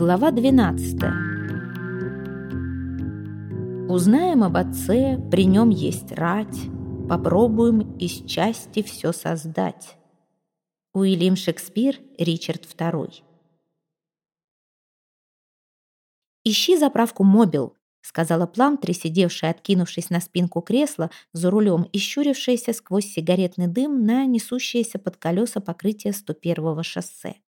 Глава 12. Узнаем об отце, при нем есть рать, попробуем из части все создать. Уильям Шекспир, Ричард II. «Ищи заправку «Мобил», — сказала Пламтри, сидевшая, откинувшись на спинку кресла, за рулем и щурившаяся сквозь сигаретный дым на несущееся под колеса покрытие 101-го шоссе.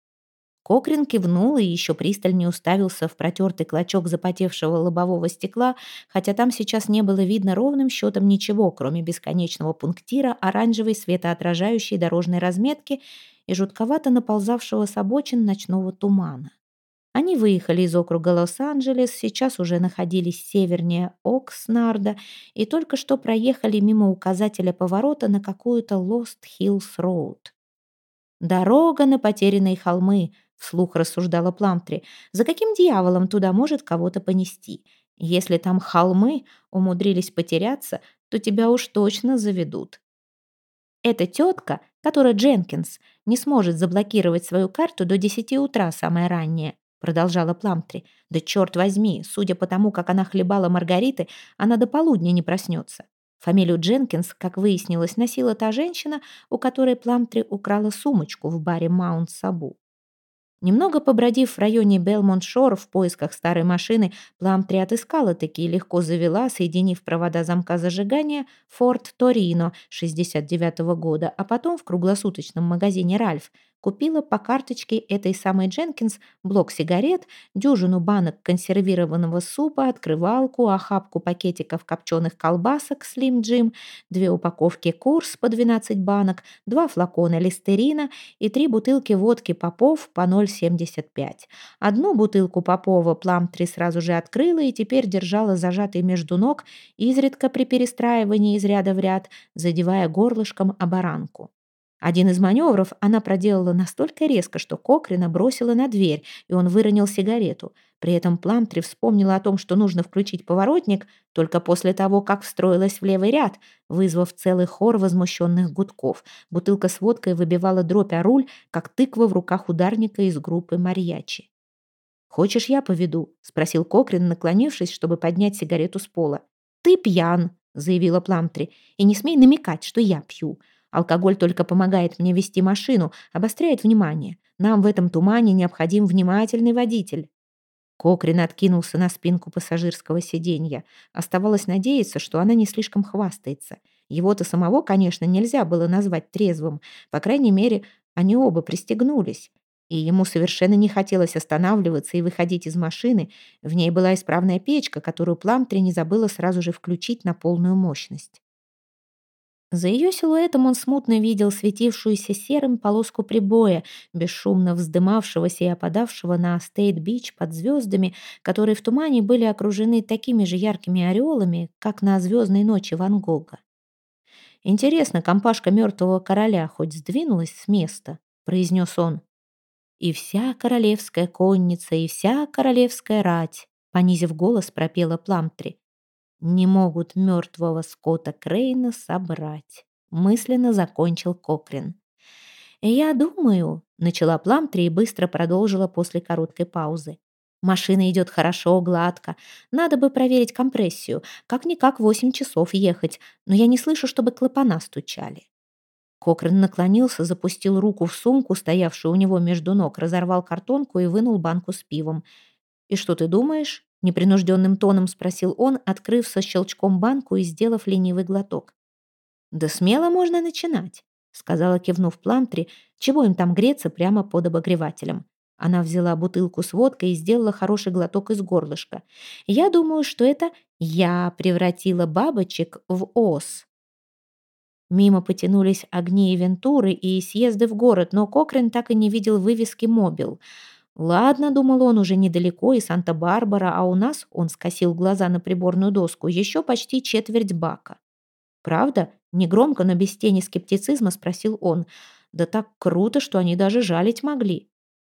Кокрин кивнул и еще пристальнее уставился в протертый клочок запотевшего лобового стекла, хотя там сейчас не было видно ровным счетом ничего, кроме бесконечного пунктира, оранжевой светоотражающей дорожной разметки и жутковато наползавшего с обочин ночного тумана. Они выехали из округа Лос-Анджелес, сейчас уже находились севернее Окснарда и только что проехали мимо указателя поворота на какую-то Lost Hills Road. «Дорога на потерянные холмы», вслух рассуждала Пламтри. За каким дьяволом туда может кого-то понести? Если там холмы умудрились потеряться, то тебя уж точно заведут. Эта тетка, которая Дженкинс, не сможет заблокировать свою карту до 10 утра самое раннее, продолжала Пламтри. Да черт возьми, судя по тому, как она хлебала Маргариты, она до полудня не проснется. Фамилию Дженкинс, как выяснилось, носила та женщина, у которой Пламтри украла сумочку в баре Маунт Сабу. Немного побродив в районе Белмонт-Шор в поисках старой машины, Пламтри отыскала таки и легко завела, соединив провода замка зажигания, Форд Торино 69 -го года, а потом в круглосуточном магазине «Ральф» Купила по карточке этой самой Дженкинс блок сигарет, дюжину банок консервированного супа, открывалку, охапку пакетиков копченых колбасок Slim Jim, две упаковки курс по 12 банок, два флакона листерина и три бутылки водки Попов по 0,75. Одну бутылку Попова Пламтри сразу же открыла и теперь держала зажатой между ног, изредка при перестраивании из ряда в ряд, задевая горлышком оборанку. Один из маневров она проделала настолько резко, что Кокрина бросила на дверь, и он выронил сигарету. При этом Пламтри вспомнила о том, что нужно включить поворотник только после того, как встроилась в левый ряд, вызвав целый хор возмущенных гудков. Бутылка с водкой выбивала дробь о руль, как тыква в руках ударника из группы «Марьячи». «Хочешь, я поведу?» — спросил Кокрин, наклонившись, чтобы поднять сигарету с пола. «Ты пьян», — заявила Пламтри, — «и не смей намекать, что я пью». Алкоголь только помогает мне вести машину, обостряет внимание. Нам в этом тумане необходим внимательный водитель». Кокрин откинулся на спинку пассажирского сиденья. Оставалось надеяться, что она не слишком хвастается. Его-то самого, конечно, нельзя было назвать трезвым. По крайней мере, они оба пристегнулись. И ему совершенно не хотелось останавливаться и выходить из машины. В ней была исправная печка, которую Пламтри не забыла сразу же включить на полную мощность. За ее силуэтом он смутно видел светившуюся серым полоску прибоя, бесшумно вздымавшегося и опадавшего на Стейт-Бич под звездами, которые в тумане были окружены такими же яркими ореолами, как на звездной ночи Ван Гога. «Интересно, компашка мертвого короля хоть сдвинулась с места?» — произнес он. «И вся королевская конница, и вся королевская рать», — понизив голос, пропела Пламтри не могут мертвого Скотта Крейна собрать», — мысленно закончил Кокрин. «Я думаю», — начала Пламтри и быстро продолжила после короткой паузы. «Машина идет хорошо, гладко. Надо бы проверить компрессию. Как-никак восемь часов ехать, но я не слышу, чтобы клапана стучали». Кокрин наклонился, запустил руку в сумку, стоявшую у него между ног, разорвал картонку и вынул банку с пивом. «И что ты думаешь?» Непринужденным тоном спросил он, открыв со щелчком банку и сделав ленивый глоток. «Да смело можно начинать», — сказала, кивнув Пламтри, «чего им там греться прямо под обогревателем». Она взяла бутылку с водкой и сделала хороший глоток из горлышка. «Я думаю, что это я превратила бабочек в ос». Мимо потянулись огни и вентуры и съезды в город, но Кокрин так и не видел вывески «Мобил». «Ладно», — думал он, — «уже недалеко и Санта-Барбара, а у нас...» — он скосил глаза на приборную доску. «Еще почти четверть бака». «Правда?» — негромко, но без тени скептицизма спросил он. «Да так круто, что они даже жалить могли».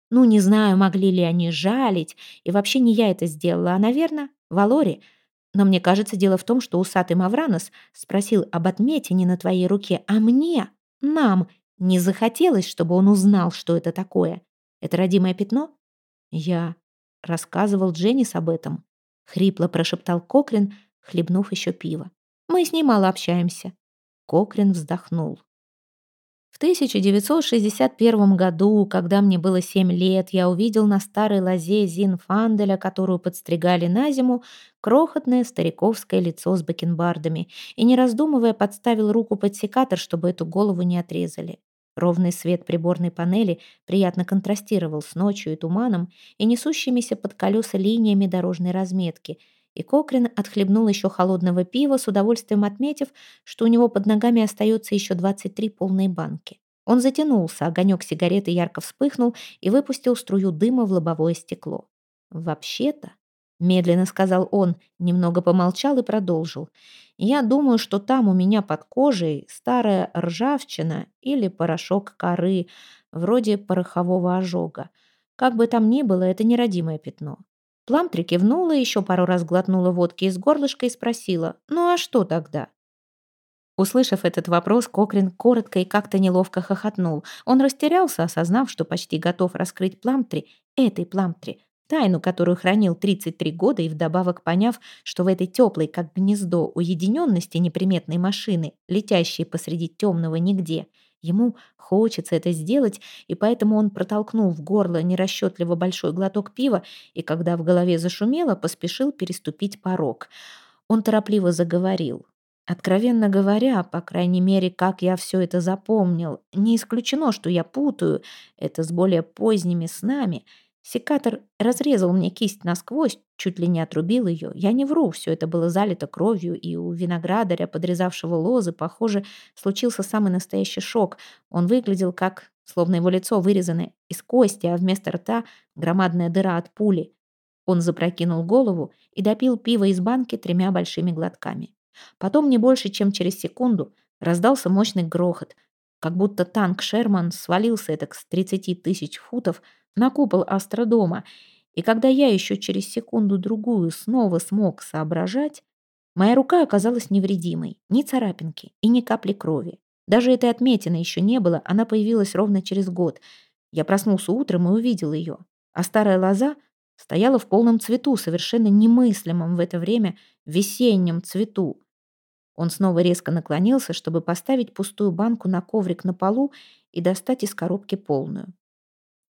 «Ну, не знаю, могли ли они жалить. И вообще не я это сделала, а, наверное, Валори. Но мне кажется, дело в том, что усатый Мавранос спросил об отметине на твоей руке, а мне, нам, не захотелось, чтобы он узнал, что это такое. Это родимое пятно? Я рассказывал Дженнис об этом. Хрипло прошептал Кокрин, хлебнув еще пиво. Мы с ней мало общаемся. Кокрин вздохнул. В 1961 году, когда мне было 7 лет, я увидел на старой лозе Зинфанделя, которую подстригали на зиму, крохотное стариковское лицо с бакенбардами и, не раздумывая, подставил руку под секатор, чтобы эту голову не отрезали. Ровный свет приборной панели приятно контрастировал с ночью и туманом и несущимися под колеса линиями дорожной разметки — и Кокрин отхлебнул еще холодного пива, с удовольствием отметив, что у него под ногами остается еще 23 полные банки. Он затянулся, огонек сигареты ярко вспыхнул и выпустил струю дыма в лобовое стекло. «Вообще-то», — медленно сказал он, немного помолчал и продолжил, «я думаю, что там у меня под кожей старая ржавчина или порошок коры, вроде порохового ожога. Как бы там ни было, это неродимое пятно. Пламтри кивнула, еще пару раз глотнула водки из горлышка и спросила, «Ну а что тогда?» Услышав этот вопрос, Кокрин коротко и как-то неловко хохотнул. Он растерялся, осознав, что почти готов раскрыть Пламтри, этой Пламтри, тайну, которую хранил 33 года, и вдобавок поняв, что в этой теплой, как гнездо, уединенности неприметной машины, летящей посреди темного нигде — Ему хочется это сделать, и поэтому он протолкнул в горло нерасчетливо большой глоток пива и, когда в голове зашумело, поспешил переступить порог. Он торопливо заговорил. Откровенно говоря, по крайней мере, как я все это запомнил, не исключено, что я путаю это с более поздними снами — Секатор разрезал мне кисть насквозь, чуть ли не отрубил ее. Я не вру, все это было залито кровью, и у виноградаря, подрезавшего лозы, похоже, случился самый настоящий шок. Он выглядел как, словно его лицо вырезано из кости, а вместо рта громадная дыра от пули. Он запрокинул голову и допил пиво из банки тремя большими глотками. Потом, не больше, чем через секунду, раздался мощный грохот, как будто танк «Шерман» свалился это с 30 тысяч футов, на купол астродома, и когда я еще через секунду-другую снова смог соображать, моя рука оказалась невредимой, ни царапинки и ни капли крови. Даже этой отметины еще не было, она появилась ровно через год. Я проснулся утром и увидел ее, а старая лоза стояла в полном цвету, совершенно немыслимом в это время весеннем цвету. Он снова резко наклонился, чтобы поставить пустую банку на коврик на полу и достать из коробки полную.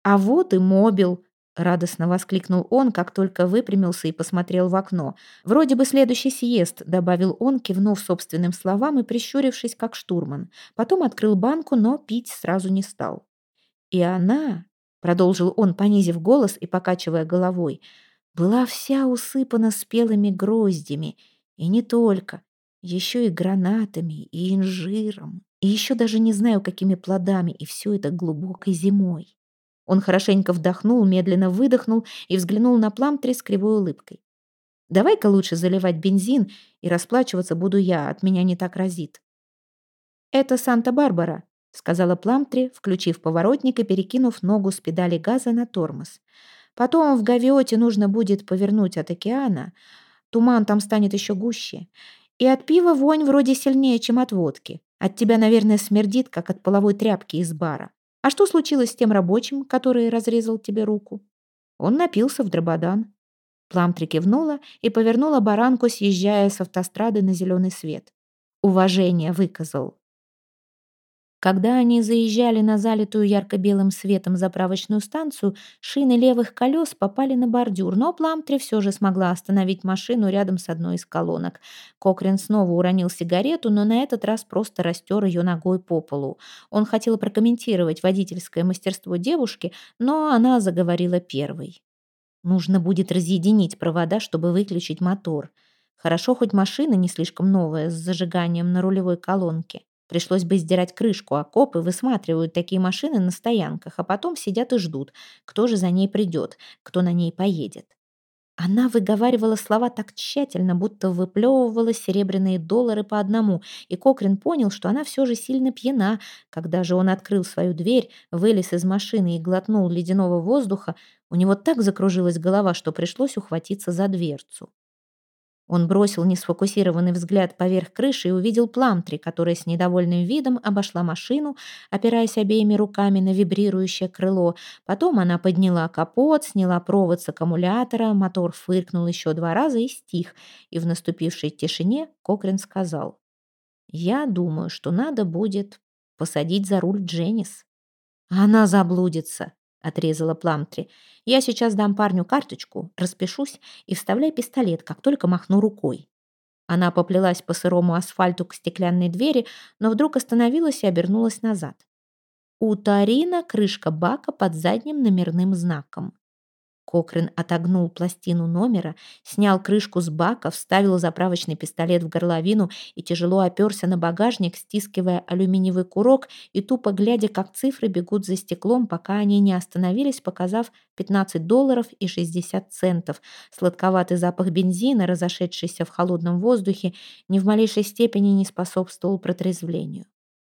«А вот и мобил!» — радостно воскликнул он, как только выпрямился и посмотрел в окно. «Вроде бы следующий съезд», — добавил он, кивнув собственным словам и прищурившись, как штурман. Потом открыл банку, но пить сразу не стал. «И она», — продолжил он, понизив голос и покачивая головой, «была вся усыпана спелыми гроздями, и не только, еще и гранатами, и инжиром, и еще даже не знаю, какими плодами, и все это глубокой зимой. Он хорошенько вдохнул, медленно выдохнул и взглянул на Пламтри с кривой улыбкой. «Давай-ка лучше заливать бензин, и расплачиваться буду я, от меня не так разит». «Это Санта-Барбара», — сказала Пламтри, включив поворотник и перекинув ногу с педали газа на тормоз. «Потом в Гавиоте нужно будет повернуть от океана. Туман там станет еще гуще. И от пива вонь вроде сильнее, чем от водки. От тебя, наверное, смердит, как от половой тряпки из бара. А что случилось с тем рабочим, который разрезал тебе руку? Он напился в дрободан. Пламтри кивнула и повернула баранку, съезжая с автострады на зеленый свет. Уважение выказал. Когда они заезжали на залитую ярко-белым светом заправочную станцию, шины левых колес попали на бордюр, но Пламтри все же смогла остановить машину рядом с одной из колонок. Кокрин снова уронил сигарету, но на этот раз просто растер ее ногой по полу. Он хотел прокомментировать водительское мастерство девушки, но она заговорила первой. Нужно будет разъединить провода, чтобы выключить мотор. Хорошо, хоть машина не слишком новая, с зажиганием на рулевой колонке. Пришлось бы сдирать крышку, а копы высматривают такие машины на стоянках, а потом сидят и ждут, кто же за ней придет, кто на ней поедет. Она выговаривала слова так тщательно, будто выплевывала серебряные доллары по одному, и Кокрин понял, что она все же сильно пьяна. Когда же он открыл свою дверь, вылез из машины и глотнул ледяного воздуха, у него так закружилась голова, что пришлось ухватиться за дверцу. Он бросил несфокусированный взгляд поверх крыши и увидел Пламтри, которая с недовольным видом обошла машину, опираясь обеими руками на вибрирующее крыло. Потом она подняла капот, сняла провод с аккумулятора, мотор фыркнул еще два раза и стих. И в наступившей тишине Кокрин сказал, «Я думаю, что надо будет посадить за руль Дженнис». «Она заблудится», — отрезала Пламтри. «Я сейчас дам парню карточку, распишусь и вставляй пистолет, как только махну рукой». Она поплелась по сырому асфальту к стеклянной двери, но вдруг остановилась и обернулась назад. У Тарина крышка бака под задним номерным знаком. Кокрин отогнул пластину номера, снял крышку с бака, вставил заправочный пистолет в горловину и тяжело оперся на багажник, стискивая алюминиевый курок и тупо глядя, как цифры бегут за стеклом, пока они не остановились, показав 15 долларов и 60 центов. Сладковатый запах бензина, разошедшийся в холодном воздухе, ни в малейшей степени не способствовал протрезвлению.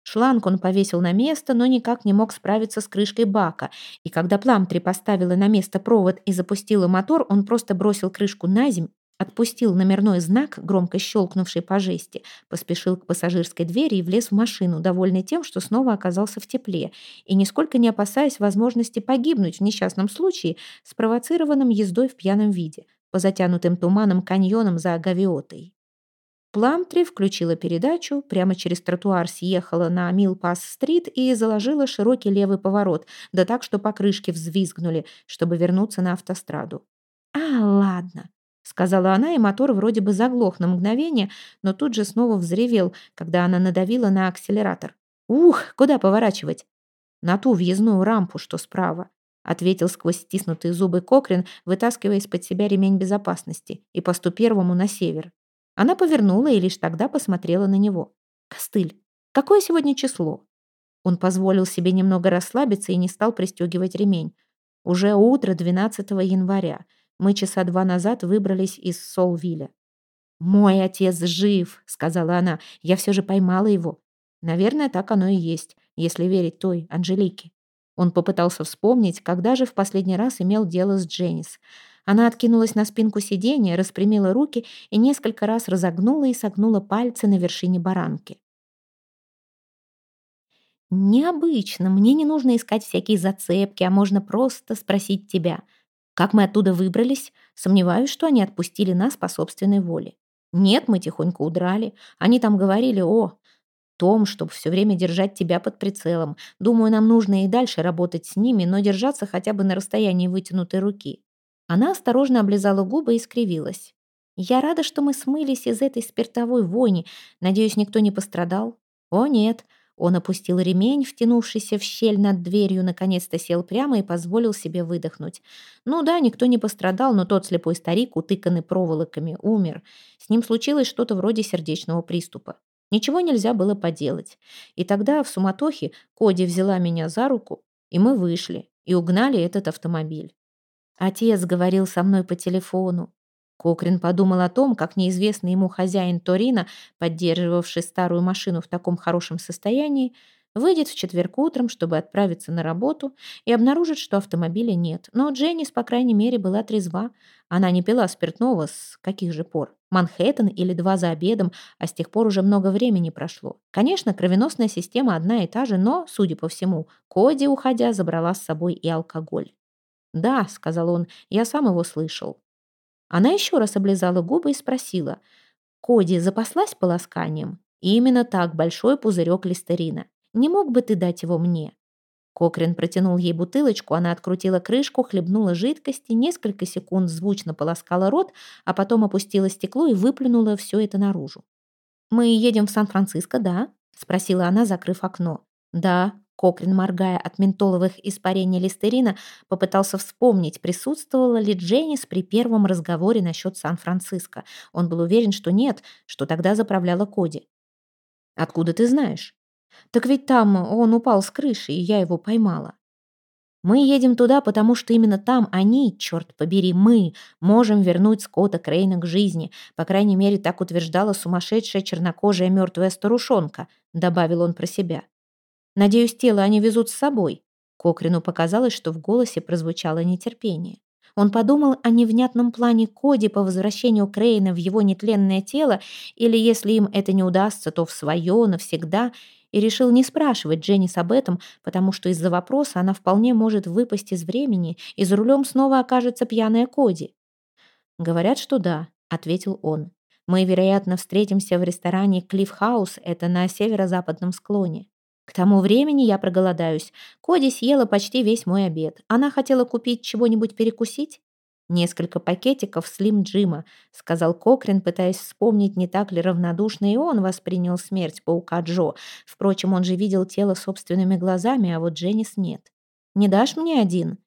Шланг он повесил на место, но никак не мог справиться с крышкой бака. И когда Пламтри поставила на место провод и запустила мотор, он просто бросил крышку на земь, отпустил номерной знак, громко щелкнувший по жести, поспешил к пассажирской двери и влез в машину, довольный тем, что снова оказался в тепле, и нисколько не опасаясь возможности погибнуть в несчастном случае, спровоцированном ездой в пьяном виде, по затянутым туманом каньоном за Гавиотой. Пламтри включила передачу, прямо через тротуар съехала на Милпас-стрит и заложила широкий левый поворот, да так, что покрышки взвизгнули, чтобы вернуться на автостраду. «А, ладно», — сказала она, и мотор вроде бы заглох на мгновение, но тут же снова взревел, когда она надавила на акселератор. «Ух, куда поворачивать?» «На ту въездную рампу, что справа», — ответил сквозь стиснутые зубы Кокрин, вытаскивая из-под себя ремень безопасности, и посту первому на север. Она повернула и лишь тогда посмотрела на него. «Костыль, какое сегодня число?» Он позволил себе немного расслабиться и не стал пристегивать ремень. Уже утро 12 января. Мы часа два назад выбрались из Солвиля. «Мой отец жив», — сказала она. «Я все же поймала его». Наверное, так оно и есть, если верить той, Анжелике. Он попытался вспомнить, когда же в последний раз имел дело с Дженнис. Она откинулась на спинку сиденья, распрямила руки и несколько раз разогнула и согнула пальцы на вершине баранки. «Необычно. Мне не нужно искать всякие зацепки, а можно просто спросить тебя. Как мы оттуда выбрались? Сомневаюсь, что они отпустили нас по собственной воле. Нет, мы тихонько удрали. Они там говорили о том, чтобы все время держать тебя под прицелом. Думаю, нам нужно и дальше работать с ними, но держаться хотя бы на расстоянии вытянутой руки. Она осторожно облизала губы и скривилась. «Я рада, что мы смылись из этой спиртовой вони. Надеюсь, никто не пострадал?» «О, нет». Он опустил ремень, втянувшийся в щель над дверью, наконец-то сел прямо и позволил себе выдохнуть. Ну да, никто не пострадал, но тот слепой старик, утыканный проволоками, умер. С ним случилось что-то вроде сердечного приступа. Ничего нельзя было поделать. И тогда в суматохе Коди взяла меня за руку, и мы вышли, и угнали этот автомобиль. Отец говорил со мной по телефону. Кокрин подумал о том, как неизвестный ему хозяин Торина, поддерживавший старую машину в таком хорошем состоянии, выйдет в четверг утром, чтобы отправиться на работу, и обнаружит, что автомобиля нет. Но Дженнис, по крайней мере, была трезва. Она не пила спиртного с каких же пор? Манхэттен или два за обедом, а с тех пор уже много времени прошло. Конечно, кровеносная система одна и та же, но, судя по всему, Коди, уходя, забрала с собой и алкоголь. «Да», — сказал он, — «я сам его слышал». Она еще раз облизала губы и спросила, «Коди запаслась полосканием?» Именно так большой пузырек листерина. «Не мог бы ты дать его мне?» Кокрин протянул ей бутылочку, она открутила крышку, хлебнула жидкости, несколько секунд звучно полоскала рот, а потом опустила стекло и выплюнула все это наружу. «Мы едем в Сан-Франциско, да?» — спросила она, закрыв окно. «Да», Кокрин, моргая от ментоловых испарений листерина, попытался вспомнить, присутствовала ли Дженнис при первом разговоре насчет Сан-Франциско. Он был уверен, что нет, что тогда заправляла Коди. «Откуда ты знаешь?» «Так ведь там он упал с крыши, и я его поймала». «Мы едем туда, потому что именно там они, черт побери, мы, можем вернуть Скотта Крейна к жизни. По крайней мере, так утверждала сумасшедшая чернокожая мертвая старушонка», добавил он про себя. Надеюсь, тело они везут с собой». Кокрину показалось, что в голосе прозвучало нетерпение. Он подумал о невнятном плане Коди по возвращению Крейна в его нетленное тело, или если им это не удастся, то в свое навсегда, и решил не спрашивать Дженнис об этом, потому что из-за вопроса она вполне может выпасть из времени, и за рулем снова окажется пьяная Коди. «Говорят, что да», — ответил он. «Мы, вероятно, встретимся в ресторане Клифф Хаус, это на северо-западном склоне. К тому времени я проголодаюсь. Коди съела почти весь мой обед. Она хотела купить чего-нибудь перекусить? «Несколько пакетиков Слим Джима», — сказал Кокрин, пытаясь вспомнить, не так ли равнодушно и он воспринял смерть паука Джо. Впрочем, он же видел тело собственными глазами, а вот Дженнис нет. «Не дашь мне один?»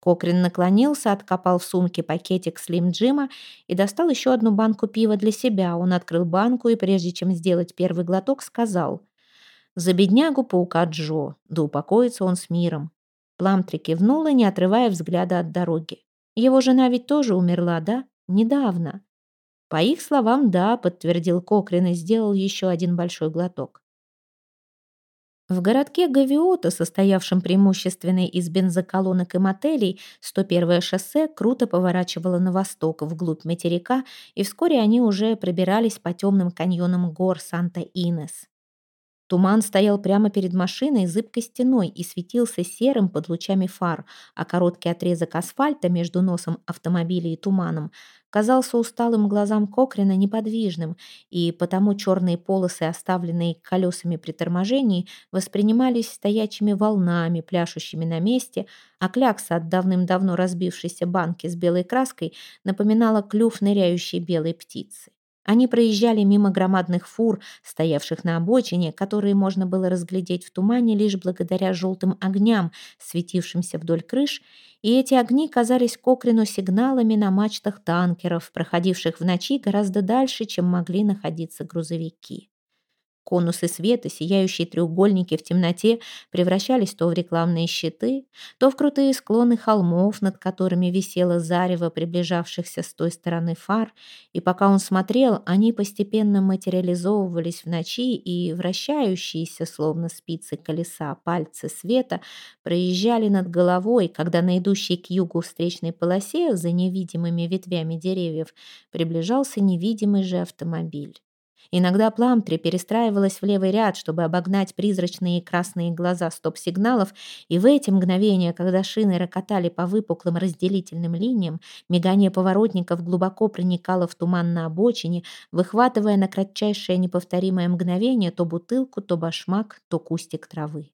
Кокрин наклонился, откопал в сумке пакетик Слим Джима и достал еще одну банку пива для себя. Он открыл банку и, прежде чем сделать первый глоток, сказал «За беднягу паука Джо, да упокоится он с миром». Пламтри кивнула, не отрывая взгляда от дороги. Его жена ведь тоже умерла, да? Недавно. По их словам, да, подтвердил Кокрин и сделал еще один большой глоток. В городке Гавиота, состоявшем преимущественно из бензоколонок и мотелей, 101-е шоссе круто поворачивало на восток, вглубь материка, и вскоре они уже пробирались по темным каньонам гор Санта-Инес. Туман стоял прямо перед машиной зыбкой стеной и светился серым под лучами фар, а короткий отрезок асфальта между носом автомобиля и туманом казался усталым глазам Кокрина неподвижным, и потому черные полосы, оставленные колесами при торможении, воспринимались стоячими волнами, пляшущими на месте, а клякса от давным-давно разбившейся банки с белой краской напоминала клюв ныряющей белой птицы. Они проезжали мимо громадных фур, стоявших на обочине, которые можно было разглядеть в тумане лишь благодаря желтым огням, светившимся вдоль крыш, и эти огни казались Кокрину сигналами на мачтах танкеров, проходивших в ночи гораздо дальше, чем могли находиться грузовики. Конусы света, сияющие треугольники в темноте, превращались то в рекламные щиты, то в крутые склоны холмов, над которыми висело зарево приближавшихся с той стороны фар, и пока он смотрел, они постепенно материализовывались в ночи, и вращающиеся, словно спицы колеса, пальцы света проезжали над головой, когда на идущей к югу встречной полосе за невидимыми ветвями деревьев приближался невидимый же автомобиль. Иногда Пламтри перестраивалась в левый ряд, чтобы обогнать призрачные красные глаза стоп-сигналов, и в эти мгновения, когда шины рокотали по выпуклым разделительным линиям, мигание поворотников глубоко проникало в туман на обочине, выхватывая на кратчайшее неповторимое мгновение то бутылку, то башмак, то кустик травы.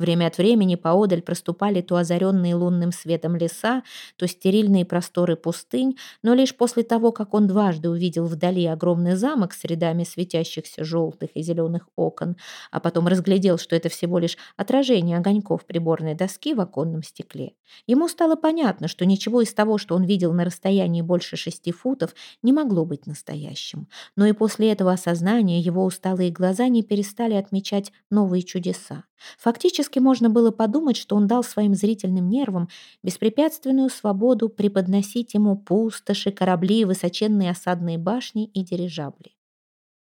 Время от времени поодаль проступали то озаренные лунным светом леса, то стерильные просторы пустынь, но лишь после того, как он дважды увидел вдали огромный замок с рядами светящихся желтых и зеленых окон, а потом разглядел, что это всего лишь отражение огоньков приборной доски в оконном стекле. Ему стало понятно, что ничего из того, что он видел на расстоянии больше шести футов, не могло быть настоящим. Но и после этого осознания его усталые глаза не перестали отмечать новые чудеса. Фактически можно было подумать, что он дал своим зрительным нервам беспрепятственную свободу преподносить ему пустоши, корабли, высоченные осадные башни и дирижабли.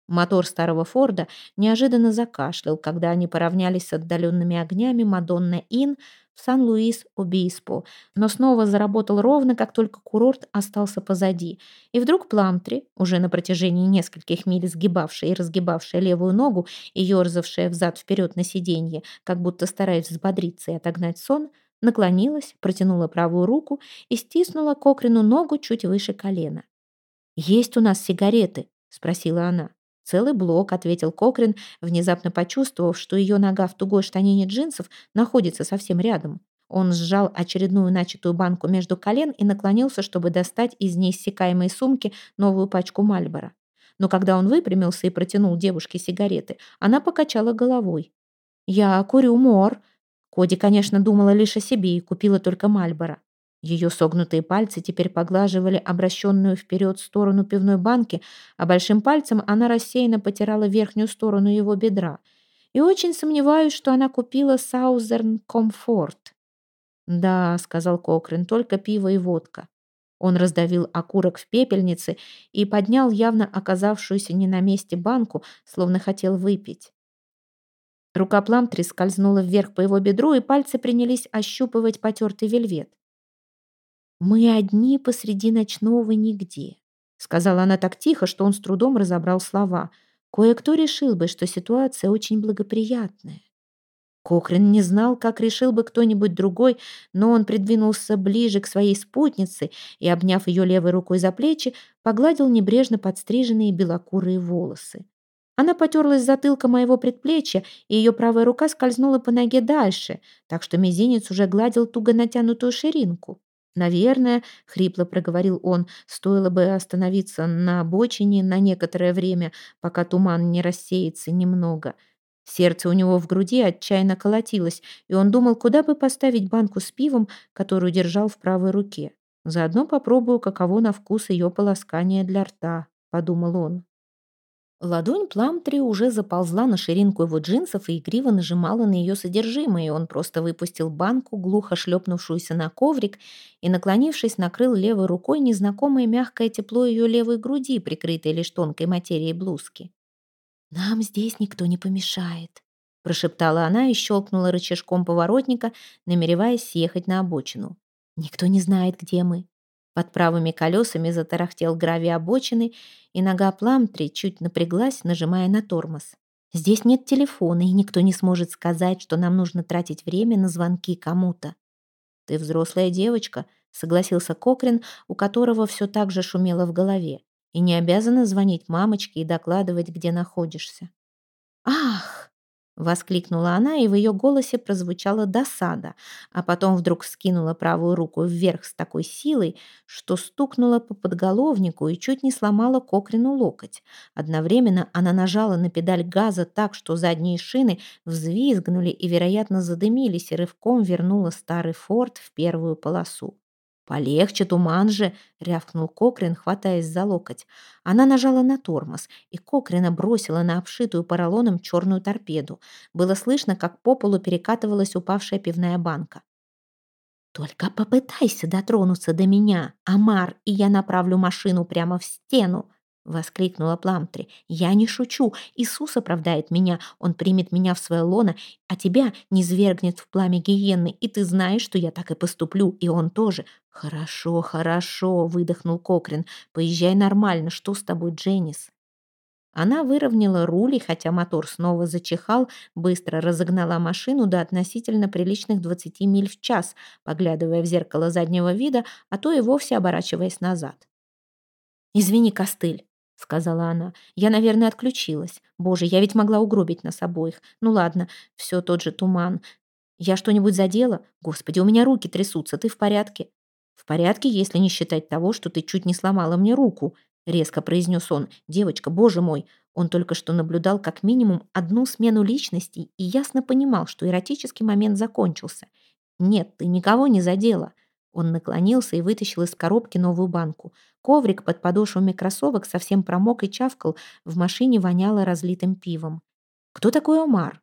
Мотор старого Форда неожиданно закашлял, когда они поравнялись с отдаленными огнями Мадонна-Ин в Сан-Луис-Обиспо, но снова заработал ровно, как только курорт остался позади. И вдруг Пламтри, уже на протяжении нескольких миль сгибавшая и разгибавшая левую ногу и ерзавшая взад-вперед на сиденье, как будто стараясь взбодриться и отогнать сон, наклонилась, протянула правую руку и стиснула Кокрину ногу чуть выше колена. «Есть у нас сигареты?» — спросила она. «Целый блок», — ответил Кокрин, внезапно почувствовав, что ее нога в тугой штанине джинсов находится совсем рядом. Он сжал очередную начатую банку между колен и наклонился, чтобы достать из неиссякаемой сумки новую пачку Мальбора. Но когда он выпрямился и протянул девушке сигареты, она покачала головой. «Я курю мор». Коди, конечно, думала лишь о себе и купила только Мальбора. Ее согнутые пальцы теперь поглаживали обращенную вперед сторону пивной банки, а большим пальцем она рассеянно потирала верхнюю сторону его бедра. И очень сомневаюсь, что она купила Southern Comfort. «Да», — сказал Кокрин, — «только пиво и водка». Он раздавил окурок в пепельнице и поднял явно оказавшуюся не на месте банку, словно хотел выпить. Рука Пламтри скользнула вверх по его бедру, и пальцы принялись ощупывать потертый вельвет. «Мы одни посреди ночного нигде», — сказала она так тихо, что он с трудом разобрал слова. «Кое-кто решил бы, что ситуация очень благоприятная». Кохрин не знал, как решил бы кто-нибудь другой, но он придвинулся ближе к своей спутнице и, обняв ее левой рукой за плечи, погладил небрежно подстриженные белокурые волосы. Она потерлась затылка моего предплечья, и ее правая рука скользнула по ноге дальше, так что мизинец уже гладил туго натянутую ширинку. «Наверное», — хрипло проговорил он, — «стоило бы остановиться на обочине на некоторое время, пока туман не рассеется немного». Сердце у него в груди отчаянно колотилось, и он думал, куда бы поставить банку с пивом, которую держал в правой руке. «Заодно попробую, каково на вкус ее полоскание для рта», — подумал он. Ладонь Пламтри уже заползла на ширинку его джинсов и игриво нажимала на ее содержимое, и он просто выпустил банку, глухо шлепнувшуюся на коврик, и, наклонившись, накрыл левой рукой незнакомое мягкое тепло ее левой груди, прикрытой лишь тонкой материей блузки. «Нам здесь никто не помешает», — прошептала она и щелкнула рычажком поворотника, намереваясь съехать на обочину. «Никто не знает, где мы. Под правыми колесами затарахтел гравий обочины, и нога Пламтри чуть напряглась, нажимая на тормоз. «Здесь нет телефона, и никто не сможет сказать, что нам нужно тратить время на звонки кому-то». «Ты взрослая девочка», — согласился Кокрин, у которого все так же шумело в голове, «и не обязана звонить мамочке и докладывать, где находишься». «Ах!» Воскликнула она, и в ее голосе прозвучала досада, а потом вдруг скинула правую руку вверх с такой силой, что стукнула по подголовнику и чуть не сломала Кокрину локоть. Одновременно она нажала на педаль газа так, что задние шины взвизгнули и, вероятно, задымились, и рывком вернула старый форт в первую полосу. «Полегче, туман же!» — рявкнул Кокрин, хватаясь за локоть. Она нажала на тормоз, и Кокрина бросила на обшитую поролоном черную торпеду. Было слышно, как по полу перекатывалась упавшая пивная банка. «Только попытайся дотронуться до меня, Амар, и я направлю машину прямо в стену!» — воскликнула Пламтри. «Я не шучу. Иисус оправдает меня. Он примет меня в свое лоно, а тебя не свергнет в пламя гиенны. И ты знаешь, что я так и поступлю, и он тоже». «Хорошо, хорошо», — выдохнул Кокрин. «Поезжай нормально. Что с тобой, Дженнис?» Она выровняла руль, хотя мотор снова зачихал, быстро разогнала машину до относительно приличных 20 миль в час, поглядывая в зеркало заднего вида, а то и вовсе оборачиваясь назад. «Извини, костыль», — сказала она. «Я, наверное, отключилась. Боже, я ведь могла угробить нас обоих. Ну ладно, все тот же туман. Я что-нибудь задела? Господи, у меня руки трясутся. Ты в порядке?» «В порядке, если не считать того, что ты чуть не сломала мне руку», — резко произнес он. «Девочка, боже мой!» Он только что наблюдал как минимум одну смену личностей и ясно понимал, что эротический момент закончился. «Нет, ты никого не задела. Он наклонился и вытащил из коробки новую банку. Коврик под подошвами кроссовок совсем промок и чавкал, в машине воняло разлитым пивом. «Кто такой Омар?»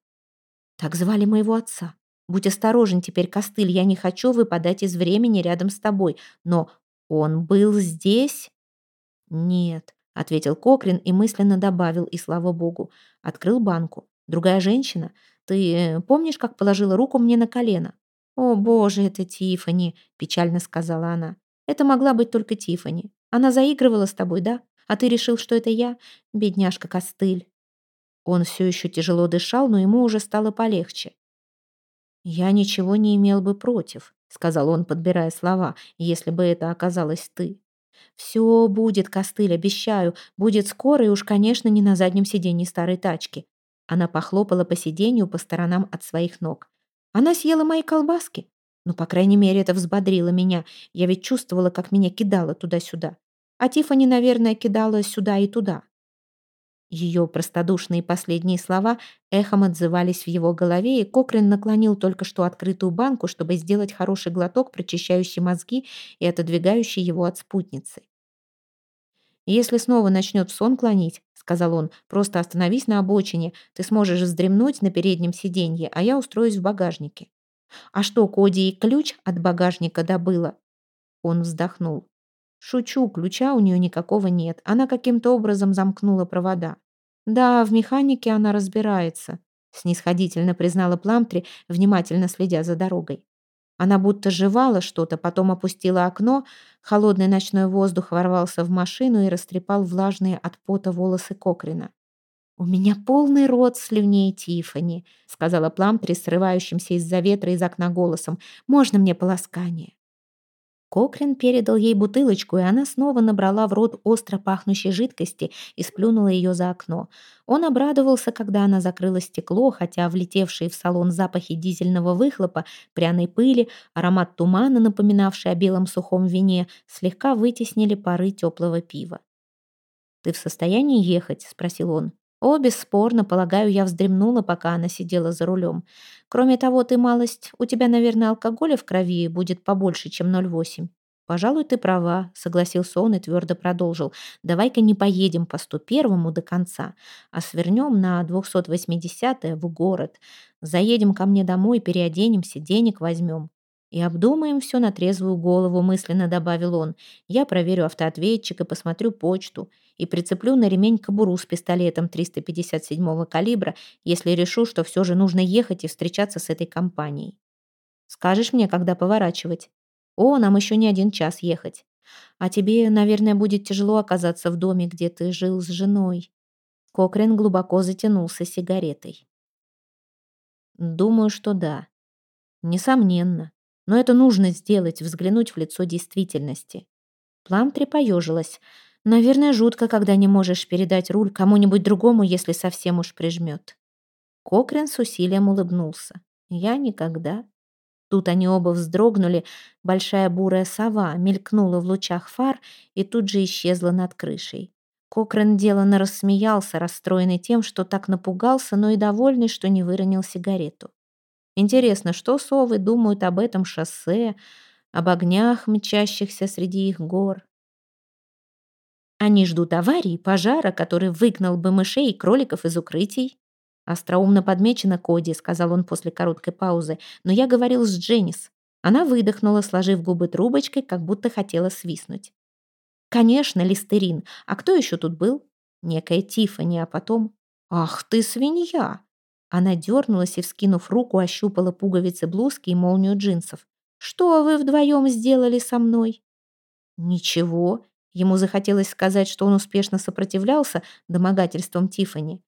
«Так звали моего отца. Будь осторожен теперь, костыль, я не хочу выпадать из времени рядом с тобой. Но он был здесь?» «Нет», — ответил Кокрин и мысленно добавил, и слава богу. Открыл банку. «Другая женщина? Ты э, помнишь, как положила руку мне на колено?» «О, боже, это Тифани, печально сказала она. «Это могла быть только Тифани. Она заигрывала с тобой, да? А ты решил, что это я? Бедняжка костыль». Он все еще тяжело дышал, но ему уже стало полегче. «Я ничего не имел бы против», — сказал он, подбирая слова, «если бы это оказалась ты». «Все будет, костыль, обещаю. Будет скоро и уж, конечно, не на заднем сиденье старой тачки». Она похлопала по сиденью по сторонам от своих ног. Она съела мои колбаски. Ну, по крайней мере, это взбодрило меня. Я ведь чувствовала, как меня кидало туда-сюда. А Тифани, наверное, кидала сюда и туда. Ее простодушные последние слова эхом отзывались в его голове, и Кокрин наклонил только что открытую банку, чтобы сделать хороший глоток, прочищающий мозги и отодвигающий его от спутницы. «Если снова начнет в сон клонить, — сказал он, — просто остановись на обочине, ты сможешь вздремнуть на переднем сиденье, а я устроюсь в багажнике». «А что, Коди и ключ от багажника добыла?» Он вздохнул. «Шучу, ключа у нее никакого нет. Она каким-то образом замкнула провода». «Да, в механике она разбирается», — снисходительно признала Пламтри, внимательно следя за дорогой. Она будто жевала что-то, потом опустила окно, холодный ночной воздух ворвался в машину и растрепал влажные от пота волосы Кокрина. «У меня полный рот слюней Тифани, сказала Пламтри, срывающимся из-за ветра из окна голосом. «Можно мне полоскание?» Кокрин передал ей бутылочку, и она снова набрала в рот остро пахнущей жидкости и сплюнула ее за окно. Он обрадовался, когда она закрыла стекло, хотя влетевшие в салон запахи дизельного выхлопа, пряной пыли, аромат тумана, напоминавший о белом сухом вине, слегка вытеснили пары теплого пива. «Ты в состоянии ехать?» — спросил он. О, бесспорно, полагаю, я вздремнула, пока она сидела за рулем. Кроме того, ты малость, у тебя, наверное, алкоголя в крови будет побольше, чем 0,8. Пожалуй, ты права, согласился он и твердо продолжил. Давай-ка не поедем по 101 до конца, а свернем на 280 в город. Заедем ко мне домой, переоденемся, денег возьмем. «И обдумаем все на трезвую голову», — мысленно добавил он. «Я проверю автоответчик и посмотрю почту и прицеплю на ремень кобуру с пистолетом 357-го калибра, если решу, что все же нужно ехать и встречаться с этой компанией. Скажешь мне, когда поворачивать? О, нам еще не один час ехать. А тебе, наверное, будет тяжело оказаться в доме, где ты жил с женой». Кокрин глубоко затянулся сигаретой. «Думаю, что да. Несомненно. Но это нужно сделать, взглянуть в лицо действительности». Пламтри поежилась. Наверное, жутко, когда не можешь передать руль кому-нибудь другому, если совсем уж прижмет. Кокрин с усилием улыбнулся. Я никогда. Тут они оба вздрогнули. Большая бурая сова мелькнула в лучах фар и тут же исчезла над крышей. Кокрин деланно рассмеялся, расстроенный тем, что так напугался, но и довольный, что не выронил сигарету. Интересно, что совы думают об этом шоссе, об огнях, мчащихся среди их гор? Они ждут аварии, пожара, который выгнал бы мышей и кроликов из укрытий. Остроумно подмечено Коди, сказал он после короткой паузы, но я говорил с Дженнис. Она выдохнула, сложив губы трубочкой, как будто хотела свистнуть. «Конечно, Листерин. А кто еще тут был?» «Некая Тиффани, а потом...» «Ах ты, свинья!» Она дернулась и, вскинув руку, ощупала пуговицы блузки и молнию джинсов. «Что вы вдвоем сделали со мной?» «Ничего», Ему захотелось сказать, что он успешно сопротивлялся домогательствам Тифани.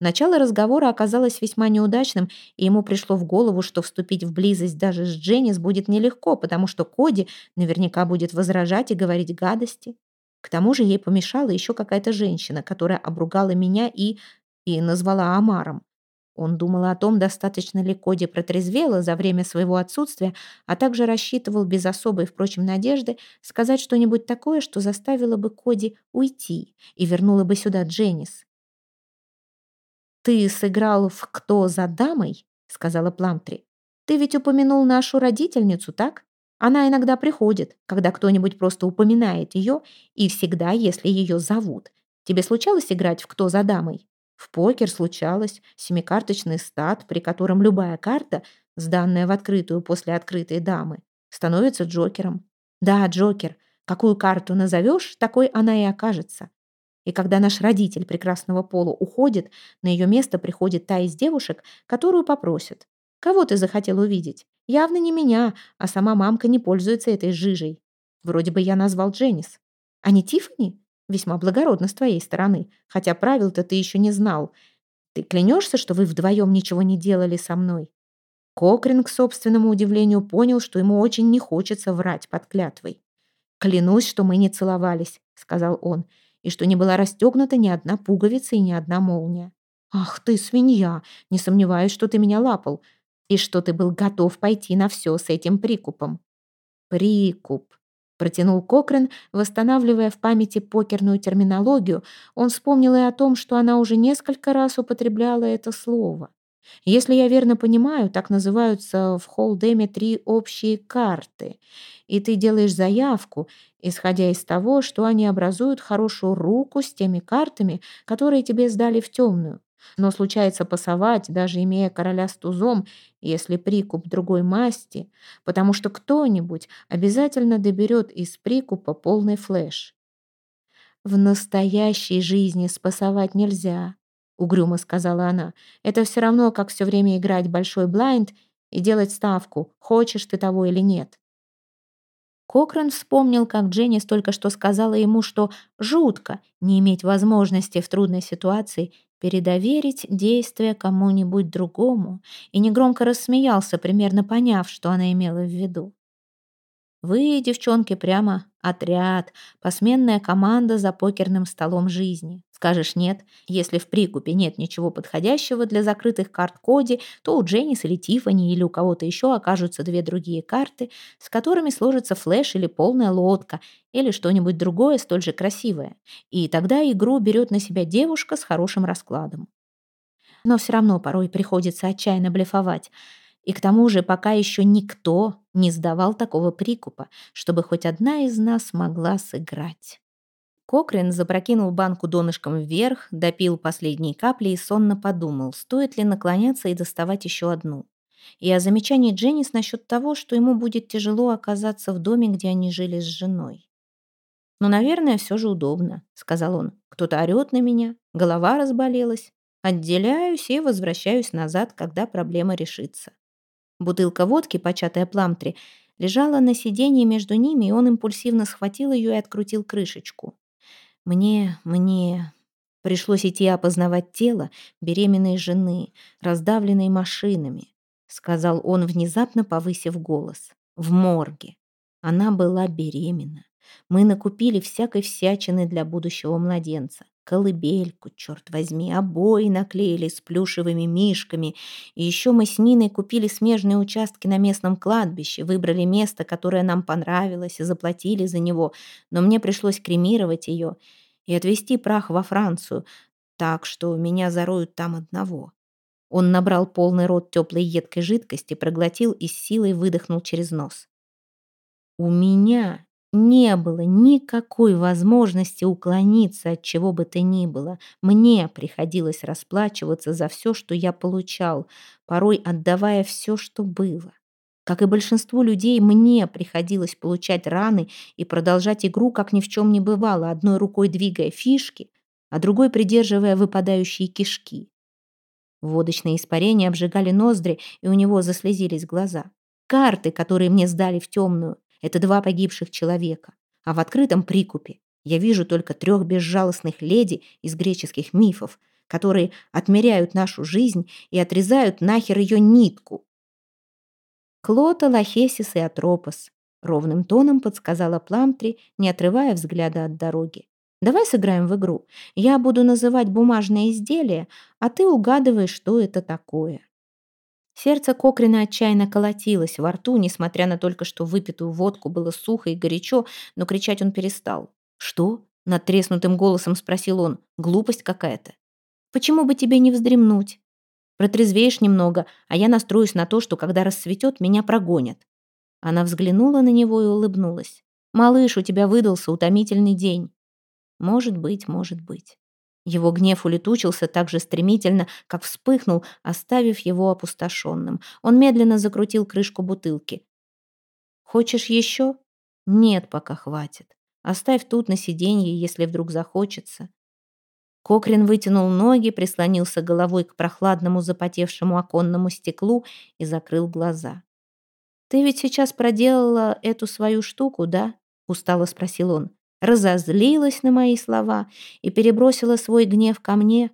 Начало разговора оказалось весьма неудачным, и ему пришло в голову, что вступить в близость даже с Дженнис будет нелегко, потому что Коди наверняка будет возражать и говорить гадости. К тому же ей помешала еще какая-то женщина, которая обругала меня и... и назвала Амаром. Он думал о том, достаточно ли Коди протрезвела за время своего отсутствия, а также рассчитывал без особой, впрочем, надежды сказать что-нибудь такое, что заставило бы Коди уйти и вернуло бы сюда Дженнис. «Ты сыграл в «Кто за дамой»?» — сказала Пламтри. «Ты ведь упомянул нашу родительницу, так? Она иногда приходит, когда кто-нибудь просто упоминает ее, и всегда, если ее зовут. Тебе случалось играть в «Кто за дамой»?» В покер случалось семикарточный стат, при котором любая карта, сданная в открытую после открытой дамы, становится джокером. Да, джокер. Какую карту назовешь, такой она и окажется. И когда наш родитель прекрасного пола уходит, на ее место приходит та из девушек, которую попросят. Кого ты захотел увидеть? Явно не меня, а сама мамка не пользуется этой жижей. Вроде бы я назвал Дженнис. А не Тиффани? Весьма благородно с твоей стороны, хотя правил-то ты еще не знал. Ты клянешься, что вы вдвоем ничего не делали со мной?» Кокрин, к собственному удивлению, понял, что ему очень не хочется врать под клятвой. «Клянусь, что мы не целовались», — сказал он, «и что не была расстегнута ни одна пуговица и ни одна молния». «Ах ты, свинья! Не сомневаюсь, что ты меня лапал, и что ты был готов пойти на все с этим прикупом». «Прикуп», Протянул Кокрен, восстанавливая в памяти покерную терминологию. Он вспомнил и о том, что она уже несколько раз употребляла это слово. Если я верно понимаю, так называются в Холдеме три общие карты. И ты делаешь заявку, исходя из того, что они образуют хорошую руку с теми картами, которые тебе сдали в темную. Но случается пасовать, даже имея короля с тузом, если прикуп другой масти, потому что кто-нибудь обязательно доберет из прикупа полный флеш. «В настоящей жизни спасовать нельзя», — угрюмо сказала она. «Это все равно, как все время играть большой блайнд и делать ставку, хочешь ты того или нет. Кокран вспомнил, как Дженнис только что сказала ему, что жутко не иметь возможности в трудной ситуации передоверить действия кому-нибудь другому, и негромко рассмеялся, примерно поняв, что она имела в виду. Вы, девчонки, прямо отряд, посменная команда за покерным столом жизни. Скажешь нет, если в прикупе нет ничего подходящего для закрытых карт Коди, то у Дженнис или Тиффани или у кого-то еще окажутся две другие карты, с которыми сложится флеш или полная лодка, или что-нибудь другое столь же красивое. И тогда игру берет на себя девушка с хорошим раскладом. Но все равно порой приходится отчаянно блефовать – и к тому же пока еще никто не сдавал такого прикупа, чтобы хоть одна из нас могла сыграть. Кокрин запрокинул банку донышком вверх, допил последние капли и сонно подумал, стоит ли наклоняться и доставать еще одну. И о замечании Дженнис насчет того, что ему будет тяжело оказаться в доме, где они жили с женой. «Ну, наверное, все же удобно», — сказал он. «Кто-то орет на меня, голова разболелась. Отделяюсь и возвращаюсь назад, когда проблема решится. Бутылка водки, початая пламтри, лежала на сиденье между ними, и он импульсивно схватил ее и открутил крышечку. «Мне, мне...» Пришлось идти опознавать тело беременной жены, раздавленной машинами, сказал он, внезапно повысив голос. В морге. Она была беременна. Мы накупили всякой всячины для будущего младенца колыбельку, черт возьми, обои наклеили с плюшевыми мишками. И еще мы с Ниной купили смежные участки на местном кладбище, выбрали место, которое нам понравилось, и заплатили за него. Но мне пришлось кремировать ее и отвезти прах во Францию, так что меня зароют там одного. Он набрал полный рот теплой едкой жидкости, проглотил и с силой выдохнул через нос. «У меня не было никакой возможности уклониться от чего бы то ни было. Мне приходилось расплачиваться за все, что я получал, порой отдавая все, что было. Как и большинству людей, мне приходилось получать раны и продолжать игру, как ни в чем не бывало, одной рукой двигая фишки, а другой придерживая выпадающие кишки. Водочные испарения обжигали ноздри, и у него заслезились глаза. Карты, которые мне сдали в темную, это два погибших человека. А в открытом прикупе я вижу только трех безжалостных леди из греческих мифов, которые отмеряют нашу жизнь и отрезают нахер ее нитку. Клота, Лахесис и Атропос. Ровным тоном подсказала Пламтри, не отрывая взгляда от дороги. «Давай сыграем в игру. Я буду называть бумажное изделие, а ты угадываешь, что это такое». Сердце Кокрина отчаянно колотилось во рту, несмотря на только что выпитую водку, было сухо и горячо, но кричать он перестал. «Что?» — над треснутым голосом спросил он. «Глупость какая-то». «Почему бы тебе не вздремнуть? Протрезвеешь немного, а я настроюсь на то, что когда рассветет, меня прогонят». Она взглянула на него и улыбнулась. «Малыш, у тебя выдался утомительный день». «Может быть, может быть». Его гнев улетучился так же стремительно, как вспыхнул, оставив его опустошенным. Он медленно закрутил крышку бутылки. «Хочешь еще?» «Нет, пока хватит. Оставь тут на сиденье, если вдруг захочется». Кокрин вытянул ноги, прислонился головой к прохладному запотевшему оконному стеклу и закрыл глаза. «Ты ведь сейчас проделала эту свою штуку, да?» — устало спросил он разозлилась на мои слова и перебросила свой гнев ко мне.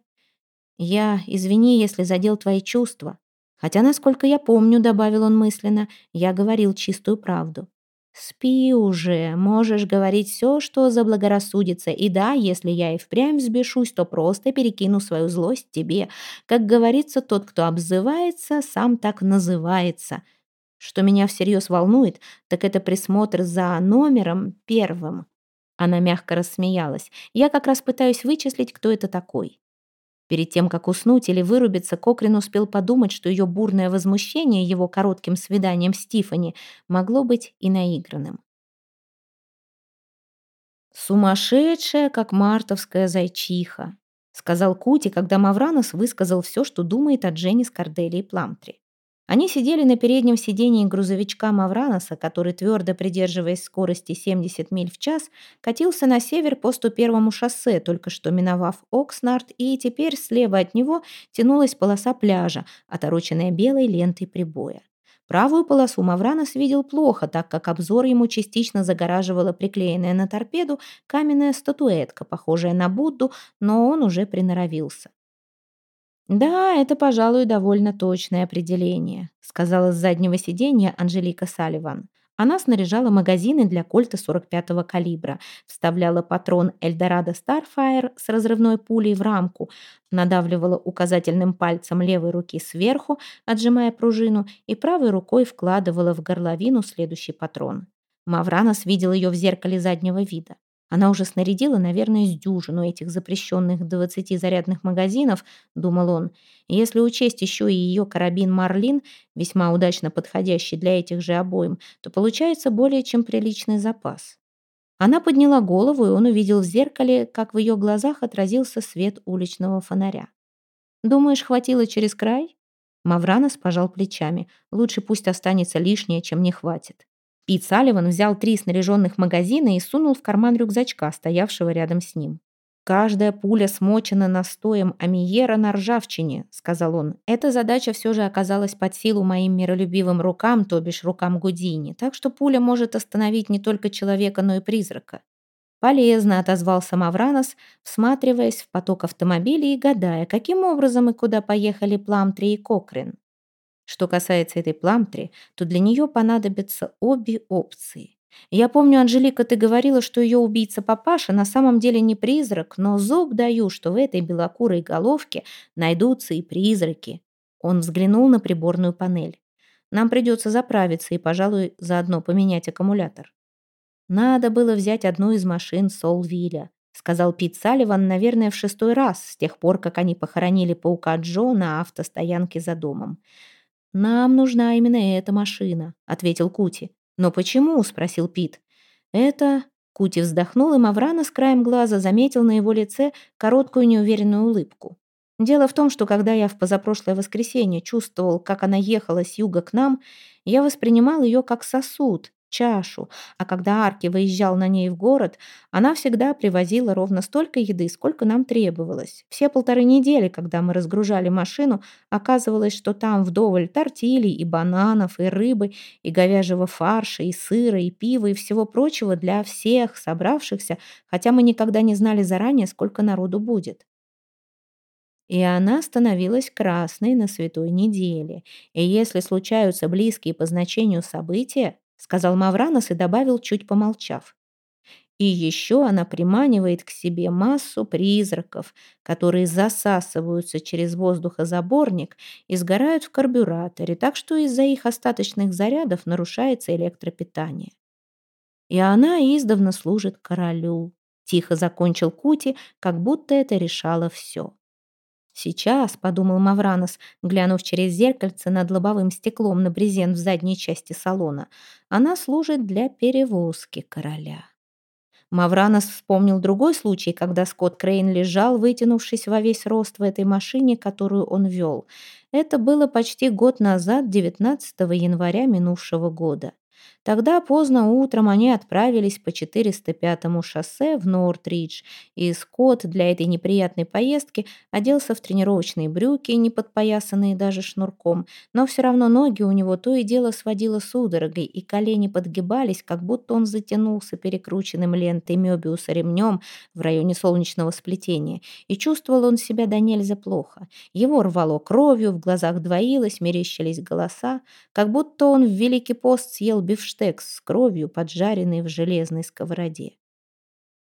«Я, извини, если задел твои чувства. Хотя, насколько я помню, — добавил он мысленно, — я говорил чистую правду. Спи уже, можешь говорить все, что заблагорассудится, и да, если я и впрямь взбешусь, то просто перекину свою злость тебе. Как говорится, тот, кто обзывается, сам так называется. Что меня всерьез волнует, так это присмотр за номером первым. Она мягко рассмеялась. «Я как раз пытаюсь вычислить, кто это такой». Перед тем, как уснуть или вырубиться, Кокрин успел подумать, что ее бурное возмущение его коротким свиданием с Тиффани могло быть и наигранным. «Сумасшедшая, как мартовская зайчиха», — сказал Кути, когда Мавранос высказал все, что думает о Дженни Скордели и Пламтри. Они сидели на переднем сидении грузовичка Мавраноса, который, твердо придерживаясь скорости 70 миль в час, катился на север по 101-му шоссе, только что миновав Окснард, и теперь слева от него тянулась полоса пляжа, отороченная белой лентой прибоя. Правую полосу Мавранос видел плохо, так как обзор ему частично загораживала приклеенная на торпеду каменная статуэтка, похожая на Будду, но он уже приноровился. «Да, это, пожалуй, довольно точное определение», сказала с заднего сиденья Анжелика Салливан. Она снаряжала магазины для кольта 45-го калибра, вставляла патрон Эльдорадо Starfire с разрывной пулей в рамку, надавливала указательным пальцем левой руки сверху, отжимая пружину, и правой рукой вкладывала в горловину следующий патрон. Мавранос видел ее в зеркале заднего вида. Она уже снарядила, наверное, с дюжину этих запрещенных 20 зарядных магазинов, думал он. если учесть еще и ее карабин «Марлин», весьма удачно подходящий для этих же обоим, то получается более чем приличный запас. Она подняла голову, и он увидел в зеркале, как в ее глазах отразился свет уличного фонаря. «Думаешь, хватило через край?» Мавранос пожал плечами. «Лучше пусть останется лишнее, чем не хватит». Пит Салливан взял три снаряженных магазина и сунул в карман рюкзачка, стоявшего рядом с ним. «Каждая пуля смочена настоем амиера на ржавчине», — сказал он. «Эта задача все же оказалась под силу моим миролюбивым рукам, то бишь рукам Гудини, так что пуля может остановить не только человека, но и призрака». «Полезно», — отозвался Мавранос, всматриваясь в поток автомобилей и гадая, каким образом и куда поехали Пламтри и Кокрин. Что касается этой пламтри, то для нее понадобятся обе опции. Я помню, Анжелика, ты говорила, что ее убийца папаша на самом деле не призрак, но зуб даю, что в этой белокурой головке найдутся и призраки. Он взглянул на приборную панель. Нам придется заправиться и, пожалуй, заодно поменять аккумулятор. Надо было взять одну из машин Солвиля, сказал Пит Салливан, наверное, в шестой раз с тех пор, как они похоронили паука Джо на автостоянке за домом. «Нам нужна именно эта машина», — ответил Кути. «Но почему?» — спросил Пит. «Это...» Кути вздохнул, и Маврана с краем глаза заметил на его лице короткую неуверенную улыбку. «Дело в том, что когда я в позапрошлое воскресенье чувствовал, как она ехала с юга к нам, я воспринимал ее как сосуд, чашу, а когда Арки выезжал на ней в город, она всегда привозила ровно столько еды, сколько нам требовалось. Все полторы недели, когда мы разгружали машину, оказывалось, что там вдоволь тортилей и бананов, и рыбы, и говяжьего фарша, и сыра, и пива, и всего прочего для всех собравшихся, хотя мы никогда не знали заранее, сколько народу будет. И она становилась красной на святой неделе. И если случаются близкие по значению события, сказал Мавранос и добавил, чуть помолчав. И еще она приманивает к себе массу призраков, которые засасываются через воздухозаборник и сгорают в карбюраторе, так что из-за их остаточных зарядов нарушается электропитание. И она издавна служит королю. Тихо закончил Кути, как будто это решало все. «Сейчас», — подумал Мавранос, глянув через зеркальце над лобовым стеклом на брезент в задней части салона, «она служит для перевозки короля». Мавранос вспомнил другой случай, когда Скотт Крейн лежал, вытянувшись во весь рост в этой машине, которую он вел. Это было почти год назад, 19 января минувшего года. Тогда поздно утром они отправились по 405-му шоссе в Нортридж, и Скотт для этой неприятной поездки оделся в тренировочные брюки, не подпоясанные даже шнурком, но все равно ноги у него то и дело сводило судорогой, и колени подгибались, как будто он затянулся перекрученным лентой Мёбиуса ремнем в районе солнечного сплетения, и чувствовал он себя до нельзя плохо. Его рвало кровью, в глазах двоилось, мерещились голоса, как будто он в Великий пост съел бифштекс с кровью, поджаренный в железной сковороде.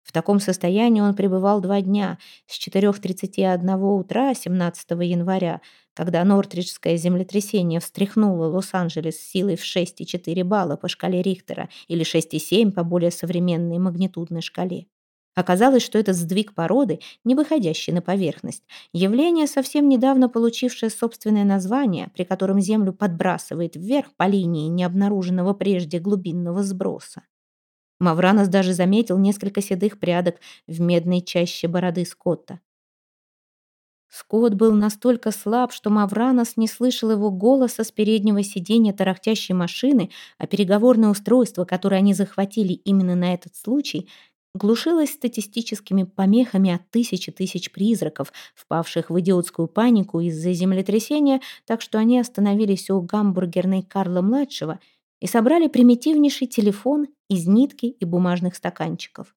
В таком состоянии он пребывал два дня, с 4.31 утра 17 января, когда Нортриджское землетрясение встряхнуло Лос-Анджелес силой в 6,4 балла по шкале Рихтера или 6,7 по более современной магнитудной шкале. Оказалось, что этот сдвиг породы, не выходящий на поверхность, явление, совсем недавно получившее собственное название, при котором Землю подбрасывает вверх по линии необнаруженного прежде глубинного сброса. Мавранос даже заметил несколько седых прядок в медной чаще бороды Скотта. Скотт был настолько слаб, что Мавранос не слышал его голоса с переднего сиденья тарахтящей машины, а переговорное устройство, которое они захватили именно на этот случай, глушилось статистическими помехами от тысячи тысяч призраков, впавших в идиотскую панику из-за землетрясения, так что они остановились у гамбургерной Карла-младшего и собрали примитивнейший телефон из нитки и бумажных стаканчиков.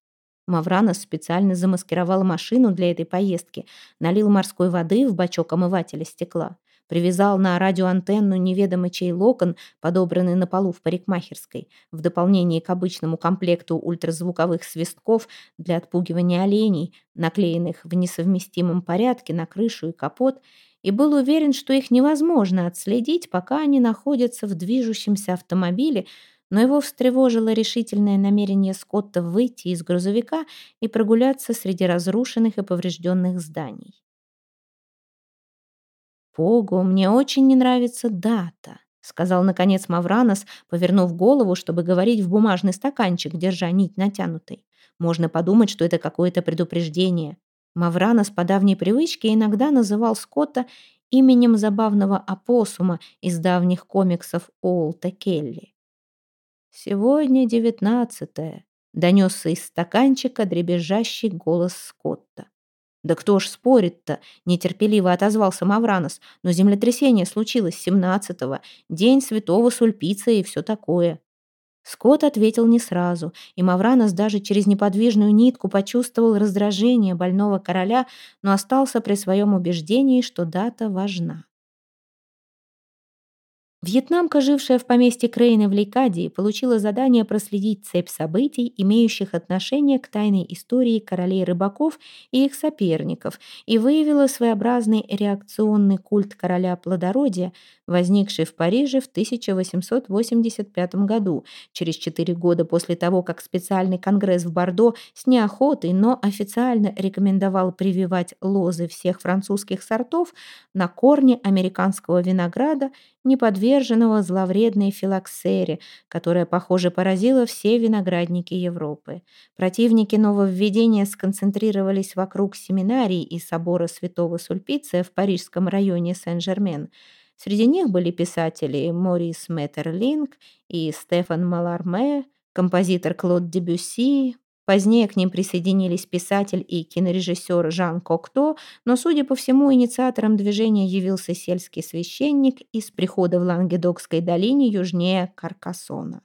Мавранос специально замаскировал машину для этой поездки, налил морской воды в бачок омывателя стекла, привязал на радиоантенну неведомо чей локон, подобранный на полу в парикмахерской, в дополнение к обычному комплекту ультразвуковых свистков для отпугивания оленей, наклеенных в несовместимом порядке на крышу и капот, и был уверен, что их невозможно отследить, пока они находятся в движущемся автомобиле, но его встревожило решительное намерение Скотта выйти из грузовика и прогуляться среди разрушенных и поврежденных зданий. «Пого, мне очень не нравится дата», — сказал, наконец, Мавранос, повернув голову, чтобы говорить в бумажный стаканчик, держа нить натянутой. «Можно подумать, что это какое-то предупреждение». Мавранос по давней привычке иногда называл Скотта именем забавного опоссума из давних комиксов Олта Келли. «Сегодня девятнадцатое», — донесся из стаканчика дребезжащий голос Скотта. «Да кто ж спорит-то?» — нетерпеливо отозвался Мавранос. «Но землетрясение случилось семнадцатого, день святого Сульпица и все такое». Скотт ответил не сразу, и Мавранос даже через неподвижную нитку почувствовал раздражение больного короля, но остался при своем убеждении, что дата важна. Вьетнамка, жившая в поместье Крейна в Лейкадии, получила задание проследить цепь событий, имеющих отношение к тайной истории королей рыбаков и их соперников, и выявила своеобразный реакционный культ короля плодородия, возникший в Париже в 1885 году, через четыре года после того, как специальный конгресс в Бордо с неохотой, но официально рекомендовал прививать лозы всех французских сортов на корне американского винограда не подверженного зловредной филоксере, которая, похоже, поразила все виноградники Европы. Противники нововведения сконцентрировались вокруг семинарий и собора святого Сульпиция в парижском районе Сен-Жермен. Среди них были писатели Морис Меттерлинг и Стефан Маларме, композитор Клод Дебюсси, Позднее к ним присоединились писатель и кинорежиссер Жан Кокто, но, судя по всему, инициатором движения явился сельский священник из прихода в Лангедокской долине южнее Каркасона.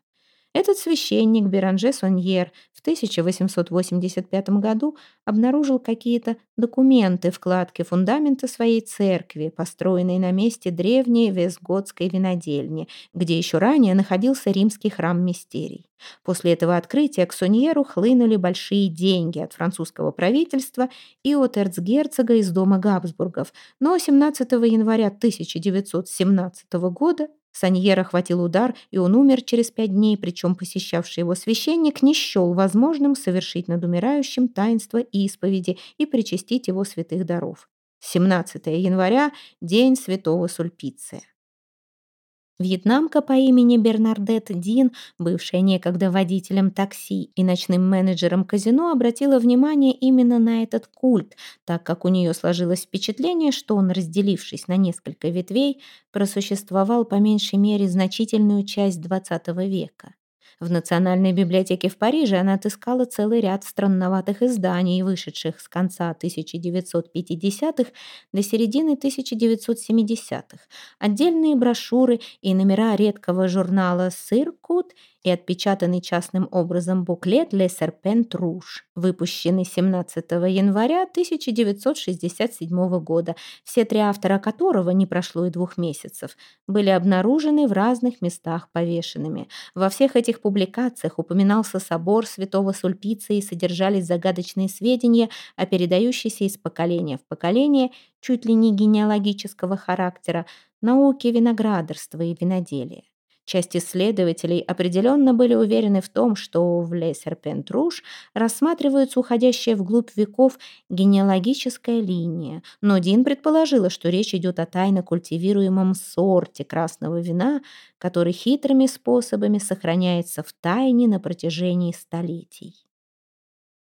Этот священник Беранже Соньер 1885 году обнаружил какие-то документы вкладки фундамента своей церкви, построенной на месте древней Весготской винодельни, где еще ранее находился римский храм Мистерий. После этого открытия к Соньеру хлынули большие деньги от французского правительства и от эрцгерцога из дома Габсбургов, но 17 января 1917 года Саньера хватил удар, и он умер через пять дней, причем посещавший его священник не счел возможным совершить над умирающим таинство исповеди и причастить его святых даров. 17 января – день святого Сульпиция. Вьетнамка по имени Бернардет Дин, бывшая некогда водителем такси и ночным менеджером казино, обратила внимание именно на этот культ, так как у нее сложилось впечатление, что он, разделившись на несколько ветвей, просуществовал по меньшей мере значительную часть XX века. В Национальной библиотеке в Париже она отыскала целый ряд странноватых изданий, вышедших с конца 1950-х до середины 1970-х, отдельные брошюры и номера редкого журнала «Сыркут» и отпечатанный частным образом буклет «Le Serpent Rouge», выпущенный 17 января 1967 года, все три автора которого, не прошло и двух месяцев, были обнаружены в разных местах повешенными. Во всех этих публикациях упоминался собор святого Сульпица и содержались загадочные сведения о передающейся из поколения в поколение, чуть ли не генеалогического характера, науке виноградарства и виноделия. Часть исследователей определенно были уверены в том, что в Ле Серпент-Руж рассматривается уходящая вглубь веков генеалогическая линия, но Дин предположила, что речь идет о тайно культивируемом сорте красного вина, который хитрыми способами сохраняется в тайне на протяжении столетий.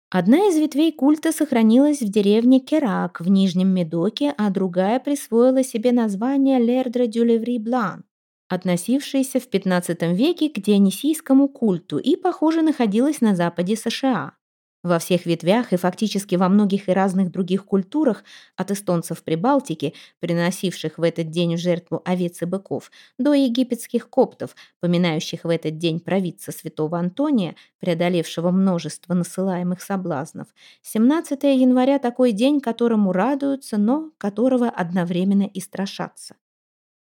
Одна из ветвей культа сохранилась в деревне Керак в Нижнем Медоке, а другая присвоила себе название Лердра Дюлеври Блан относившаяся в XV веке к дионисийскому культу и, похоже, находилась на западе США. Во всех ветвях и фактически во многих и разных других культурах, от эстонцев Прибалтики, приносивших в этот день жертву овец и быков, до египетских коптов, поминающих в этот день провидца святого Антония, преодолевшего множество насылаемых соблазнов, 17 января такой день, которому радуются, но которого одновременно и страшатся.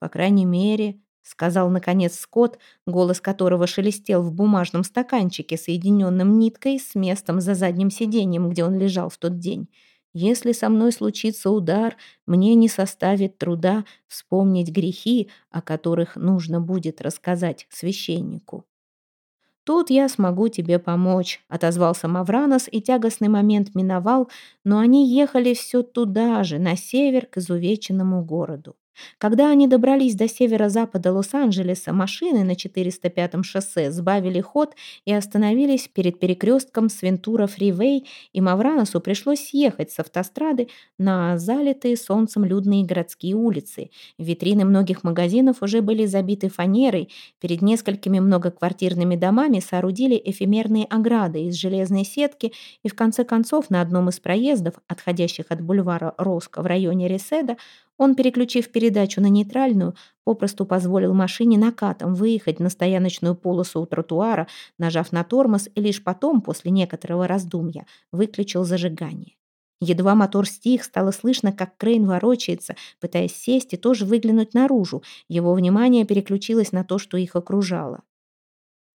По крайней мере, сказал наконец Скотт, голос которого шелестел в бумажном стаканчике, соединенном ниткой с местом за задним сиденьем, где он лежал в тот день. Если со мной случится удар, мне не составит труда вспомнить грехи, о которых нужно будет рассказать священнику. «Тут я смогу тебе помочь», — отозвался Мавранос, и тягостный момент миновал, но они ехали все туда же, на север, к изувеченному городу. Когда они добрались до северо-запада Лос-Анджелеса, машины на 405-м шоссе сбавили ход и остановились перед перекрестком Свентура Фривей, и Мавраносу пришлось съехать с автострады на залитые солнцем людные городские улицы. Витрины многих магазинов уже были забиты фанерой, перед несколькими многоквартирными домами соорудили эфемерные ограды из железной сетки, и в конце концов на одном из проездов, отходящих от бульвара Роско в районе Реседа, он, переключив передачу на нейтральную, попросту позволил машине накатом выехать на стояночную полосу у тротуара, нажав на тормоз, и лишь потом, после некоторого раздумья, выключил зажигание. Едва мотор стих, стало слышно, как Крейн ворочается, пытаясь сесть и тоже выглянуть наружу. Его внимание переключилось на то, что их окружало.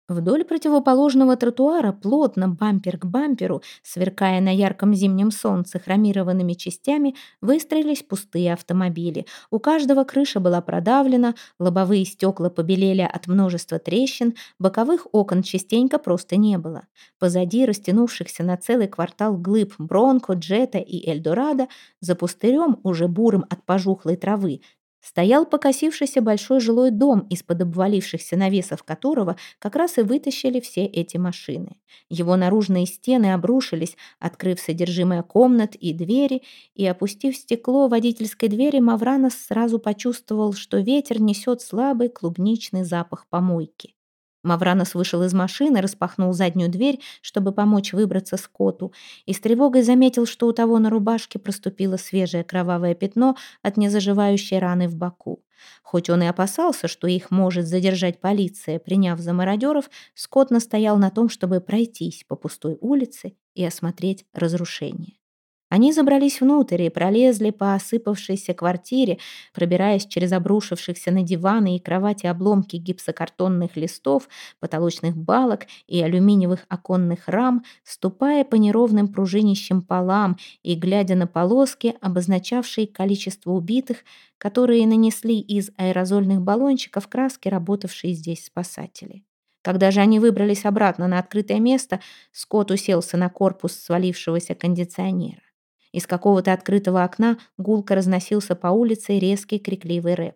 Вдоль противоположного тротуара, плотно бампер к бамперу, сверкая на ярком зимнем солнце хромированными частями, выстроились пустые автомобили. У каждого крыша была продавлена, лобовые стекла побелели от множества трещин, боковых окон частенько просто не было. Позади растянувшихся на целый квартал глыб Бронко, Джета и Эльдорадо, за пустырем, уже бурым от пожухлой травы, стоял покосившийся большой жилой дом, из-под обвалившихся навесов которого как раз и вытащили все эти машины. Его наружные стены обрушились, открыв содержимое комнат и двери, и, опустив стекло водительской двери, Мавранос сразу почувствовал, что ветер несет слабый клубничный запах помойки. Мавранос вышел из машины, распахнул заднюю дверь, чтобы помочь выбраться Скотту, и с тревогой заметил, что у того на рубашке проступило свежее кровавое пятно от незаживающей раны в боку. Хоть он и опасался, что их может задержать полиция, приняв за мародеров, Скотт настоял на том, чтобы пройтись по пустой улице и осмотреть разрушение. Они забрались внутрь и пролезли по осыпавшейся квартире, пробираясь через обрушившихся на диваны и кровати обломки гипсокартонных листов, потолочных балок и алюминиевых оконных рам, ступая по неровным пружинищим полам и глядя на полоски, обозначавшие количество убитых, которые нанесли из аэрозольных баллончиков краски, работавшие здесь спасатели. Когда же они выбрались обратно на открытое место, Скотт уселся на корпус свалившегося кондиционера. Из какого-то открытого окна гулко разносился по улице резкий крикливый рэп.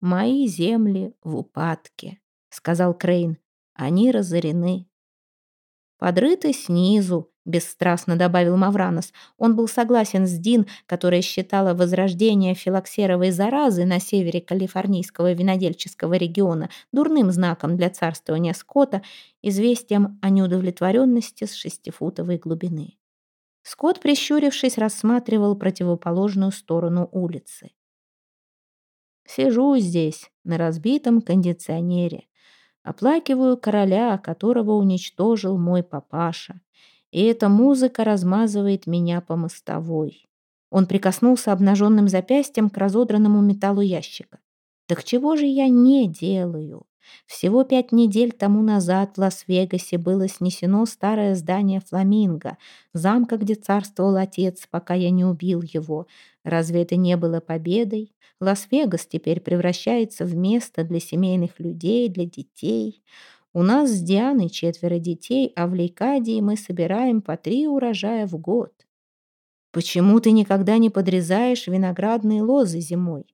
«Мои земли в упадке», — сказал Крейн. «Они разорены». «Подрыты снизу», — бесстрастно добавил Мавранос. Он был согласен с Дин, которая считала возрождение филоксеровой заразы на севере калифорнийского винодельческого региона дурным знаком для царствования скота, известием о неудовлетворенности с шестифутовой глубины. Скотт, прищурившись, рассматривал противоположную сторону улицы. «Сижу здесь, на разбитом кондиционере. Оплакиваю короля, которого уничтожил мой папаша. И эта музыка размазывает меня по мостовой». Он прикоснулся обнаженным запястьем к разодранному металлу ящика. «Так чего же я не делаю?» Всего пять недель тому назад в Лас-Вегасе было снесено старое здание «Фламинго», замка, где царствовал отец, пока я не убил его. Разве это не было победой? Лас-Вегас теперь превращается в место для семейных людей, для детей. У нас с Дианой четверо детей, а в Лейкадии мы собираем по три урожая в год. Почему ты никогда не подрезаешь виноградные лозы зимой?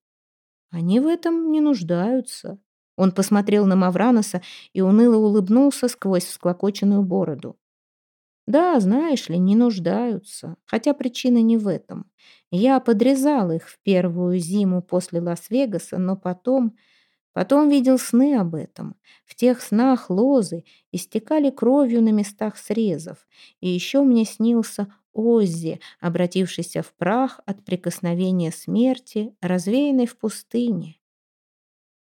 Они в этом не нуждаются. Он посмотрел на Мавраноса и уныло улыбнулся сквозь всклокоченную бороду. «Да, знаешь ли, не нуждаются, хотя причина не в этом. Я подрезал их в первую зиму после Лас-Вегаса, но потом... Потом видел сны об этом. В тех снах лозы истекали кровью на местах срезов. И еще мне снился Оззи, обратившийся в прах от прикосновения смерти, развеянной в пустыне.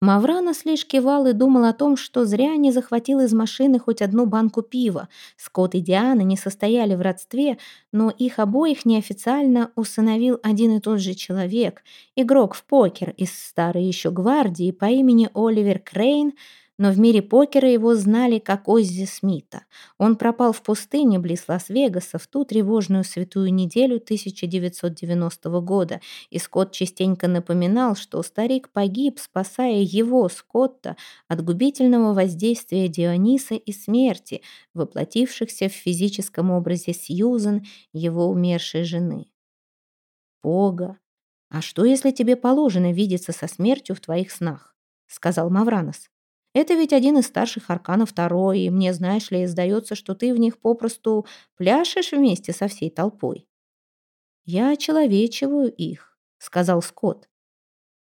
Мавранос лишь кивал и думал о том, что зря не захватил из машины хоть одну банку пива. Скотт и Диана не состояли в родстве, но их обоих неофициально усыновил один и тот же человек, игрок в покер из старой еще гвардии по имени Оливер Крейн – но в мире покера его знали как Оззи Смита. Он пропал в пустыне близ Лас-Вегаса в ту тревожную святую неделю 1990 года, и Скотт частенько напоминал, что старик погиб, спасая его, Скотта, от губительного воздействия Диониса и смерти, воплотившихся в физическом образе Сьюзен, его умершей жены. «Бога, а что, если тебе положено видеться со смертью в твоих снах?» — сказал Мавранос. Это ведь один из старших арканов Таро, и мне, знаешь ли, сдается, что ты в них попросту пляшешь вместе со всей толпой. «Я человечиваю их», — сказал Скотт.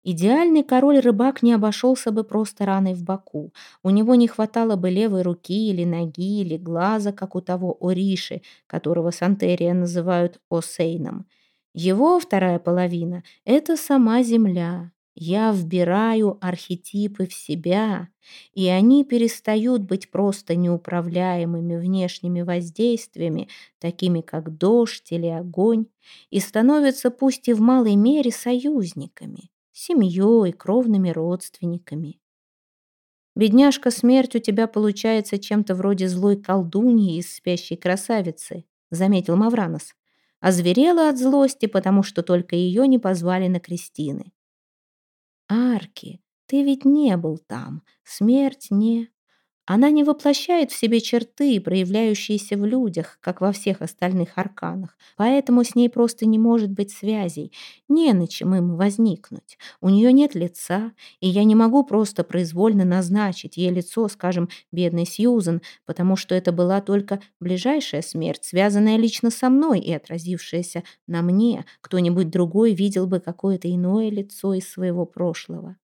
Идеальный король-рыбак не обошелся бы просто раной в боку. У него не хватало бы левой руки или ноги, или глаза, как у того Ориши, которого Сантерия называют Осейном. Его вторая половина — это сама земля, я вбираю архетипы в себя, и они перестают быть просто неуправляемыми внешними воздействиями, такими как дождь или огонь, и становятся пусть и в малой мере союзниками, семьей, кровными родственниками. «Бедняжка, смерть у тебя получается чем-то вроде злой колдуньи из спящей красавицы», заметил Мавранос. Озверела от злости, потому что только ее не позвали на крестины. Арки, ты ведь не был там. Смерть не... Она не воплощает в себе черты, проявляющиеся в людях, как во всех остальных арканах, поэтому с ней просто не может быть связей, не на чем им возникнуть. У нее нет лица, и я не могу просто произвольно назначить ей лицо, скажем, бедной Сьюзен, потому что это была только ближайшая смерть, связанная лично со мной и отразившаяся на мне. Кто-нибудь другой видел бы какое-то иное лицо из своего прошлого.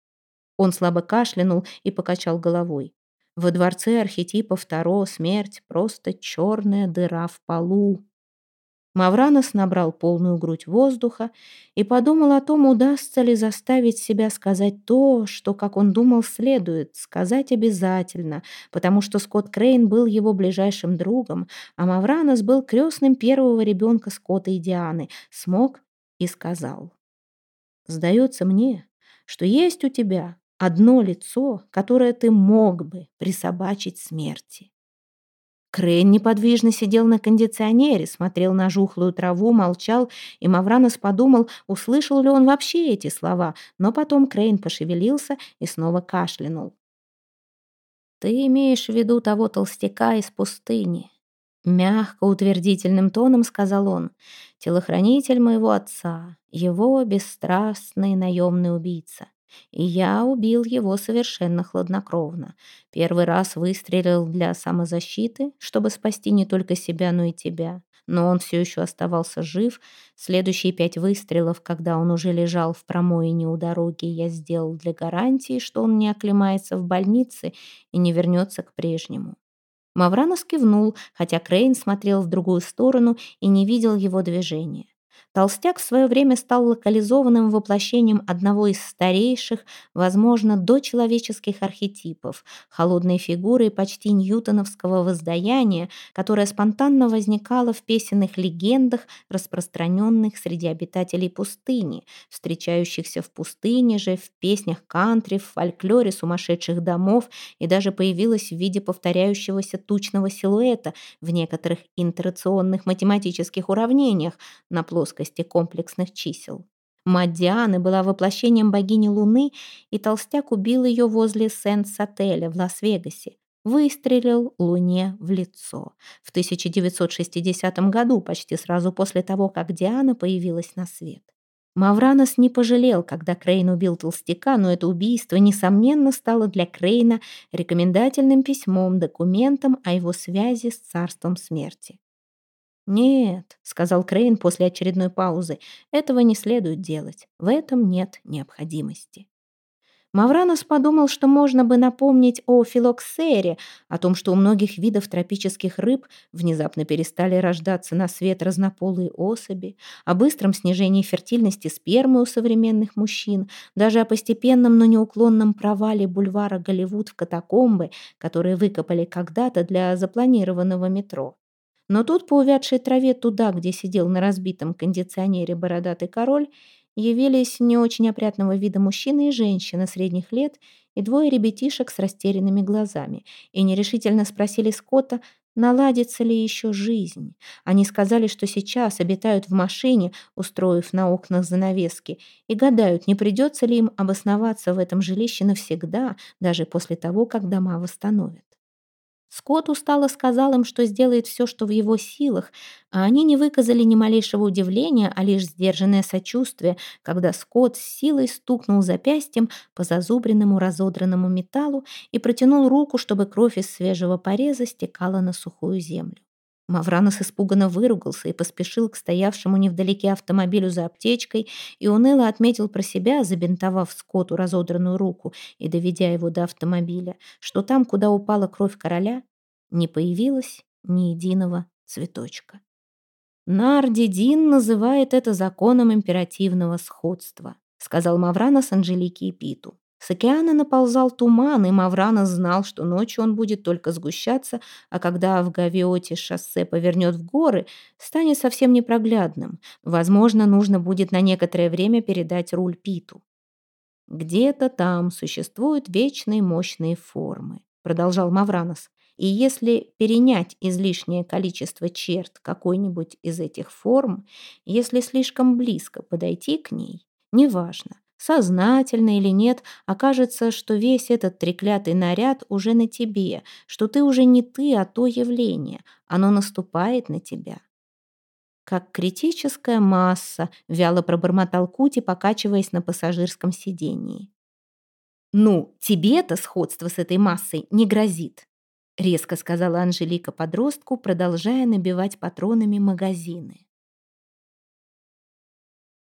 Он слабо кашлянул и покачал головой. Во дворце архетипов Таро смерть — просто черная дыра в полу. Мавранос набрал полную грудь воздуха и подумал о том, удастся ли заставить себя сказать то, что, как он думал, следует сказать обязательно, потому что Скотт Крейн был его ближайшим другом, а Мавранос был крестным первого ребенка Скотта и Дианы. Смог и сказал. «Сдается мне, что есть у тебя одно лицо, которое ты мог бы присобачить смерти. Крейн неподвижно сидел на кондиционере, смотрел на жухлую траву, молчал, и Мавранос подумал, услышал ли он вообще эти слова, но потом Крейн пошевелился и снова кашлянул. «Ты имеешь в виду того толстяка из пустыни?» Мягко, утвердительным тоном сказал он. «Телохранитель моего отца, его бесстрастный наемный убийца. И я убил его совершенно хладнокровно. Первый раз выстрелил для самозащиты, чтобы спасти не только себя, но и тебя. Но он все еще оставался жив. Следующие пять выстрелов, когда он уже лежал в промоине у дороги, я сделал для гарантии, что он не оклемается в больнице и не вернется к прежнему. Мавранос кивнул, хотя Крейн смотрел в другую сторону и не видел его движения. Толстяк в свое время стал локализованным воплощением одного из старейших, возможно, дочеловеческих архетипов, холодной фигуры почти ньютоновского воздаяния, которая спонтанно возникала в песенных легендах, распространенных среди обитателей пустыни, встречающихся в пустыне же, в песнях кантри, в фольклоре сумасшедших домов и даже появилась в виде повторяющегося тучного силуэта в некоторых интерационных математических уравнениях на плоскости плоскости комплексных чисел. Мать Дианы была воплощением богини Луны, и толстяк убил ее возле Сент-Сателя в Лас-Вегасе. Выстрелил Луне в лицо. В 1960 году, почти сразу после того, как Диана появилась на свет. Мавранос не пожалел, когда Крейн убил толстяка, но это убийство, несомненно, стало для Крейна рекомендательным письмом, документом о его связи с царством смерти. «Нет», — сказал Крейн после очередной паузы, — «этого не следует делать. В этом нет необходимости». Мавранос подумал, что можно бы напомнить о филоксере, о том, что у многих видов тропических рыб внезапно перестали рождаться на свет разнополые особи, о быстром снижении фертильности спермы у современных мужчин, даже о постепенном, но неуклонном провале бульвара Голливуд в катакомбы, которые выкопали когда-то для запланированного метро. Но тут по увядшей траве туда, где сидел на разбитом кондиционере бородатый король, явились не очень опрятного вида мужчина и женщина средних лет и двое ребятишек с растерянными глазами, и нерешительно спросили Скотта, наладится ли еще жизнь. Они сказали, что сейчас обитают в машине, устроив на окнах занавески, и гадают, не придется ли им обосноваться в этом жилище навсегда, даже после того, как дома восстановят. Скотт устало сказал им, что сделает все, что в его силах, а они не выказали ни малейшего удивления, а лишь сдержанное сочувствие, когда Скотт с силой стукнул запястьем по зазубренному разодранному металлу и протянул руку, чтобы кровь из свежего пореза стекала на сухую землю. Мавранос испуганно выругался и поспешил к стоявшему невдалеке автомобилю за аптечкой и уныло отметил про себя, забинтовав Скотту разодранную руку и доведя его до автомобиля, что там, куда упала кровь короля, не появилось ни единого цветочка. Нарди Дин называет это законом императивного сходства, сказал Мавранос Анжелике и Питу. С океана наползал туман, и Маврана знал, что ночью он будет только сгущаться, а когда в Гавиоте шоссе повернет в горы, станет совсем непроглядным. Возможно, нужно будет на некоторое время передать руль Питу. «Где-то там существуют вечные мощные формы», продолжал Мавранос. «И если перенять излишнее количество черт какой-нибудь из этих форм, если слишком близко подойти к ней, неважно, сознательно или нет, окажется, что весь этот треклятый наряд уже на тебе, что ты уже не ты, а то явление, оно наступает на тебя. Как критическая масса, вяло пробормотал Кути, покачиваясь на пассажирском сидении. «Ну, тебе-то сходство с этой массой не грозит», резко сказала Анжелика подростку, продолжая набивать патронами магазины.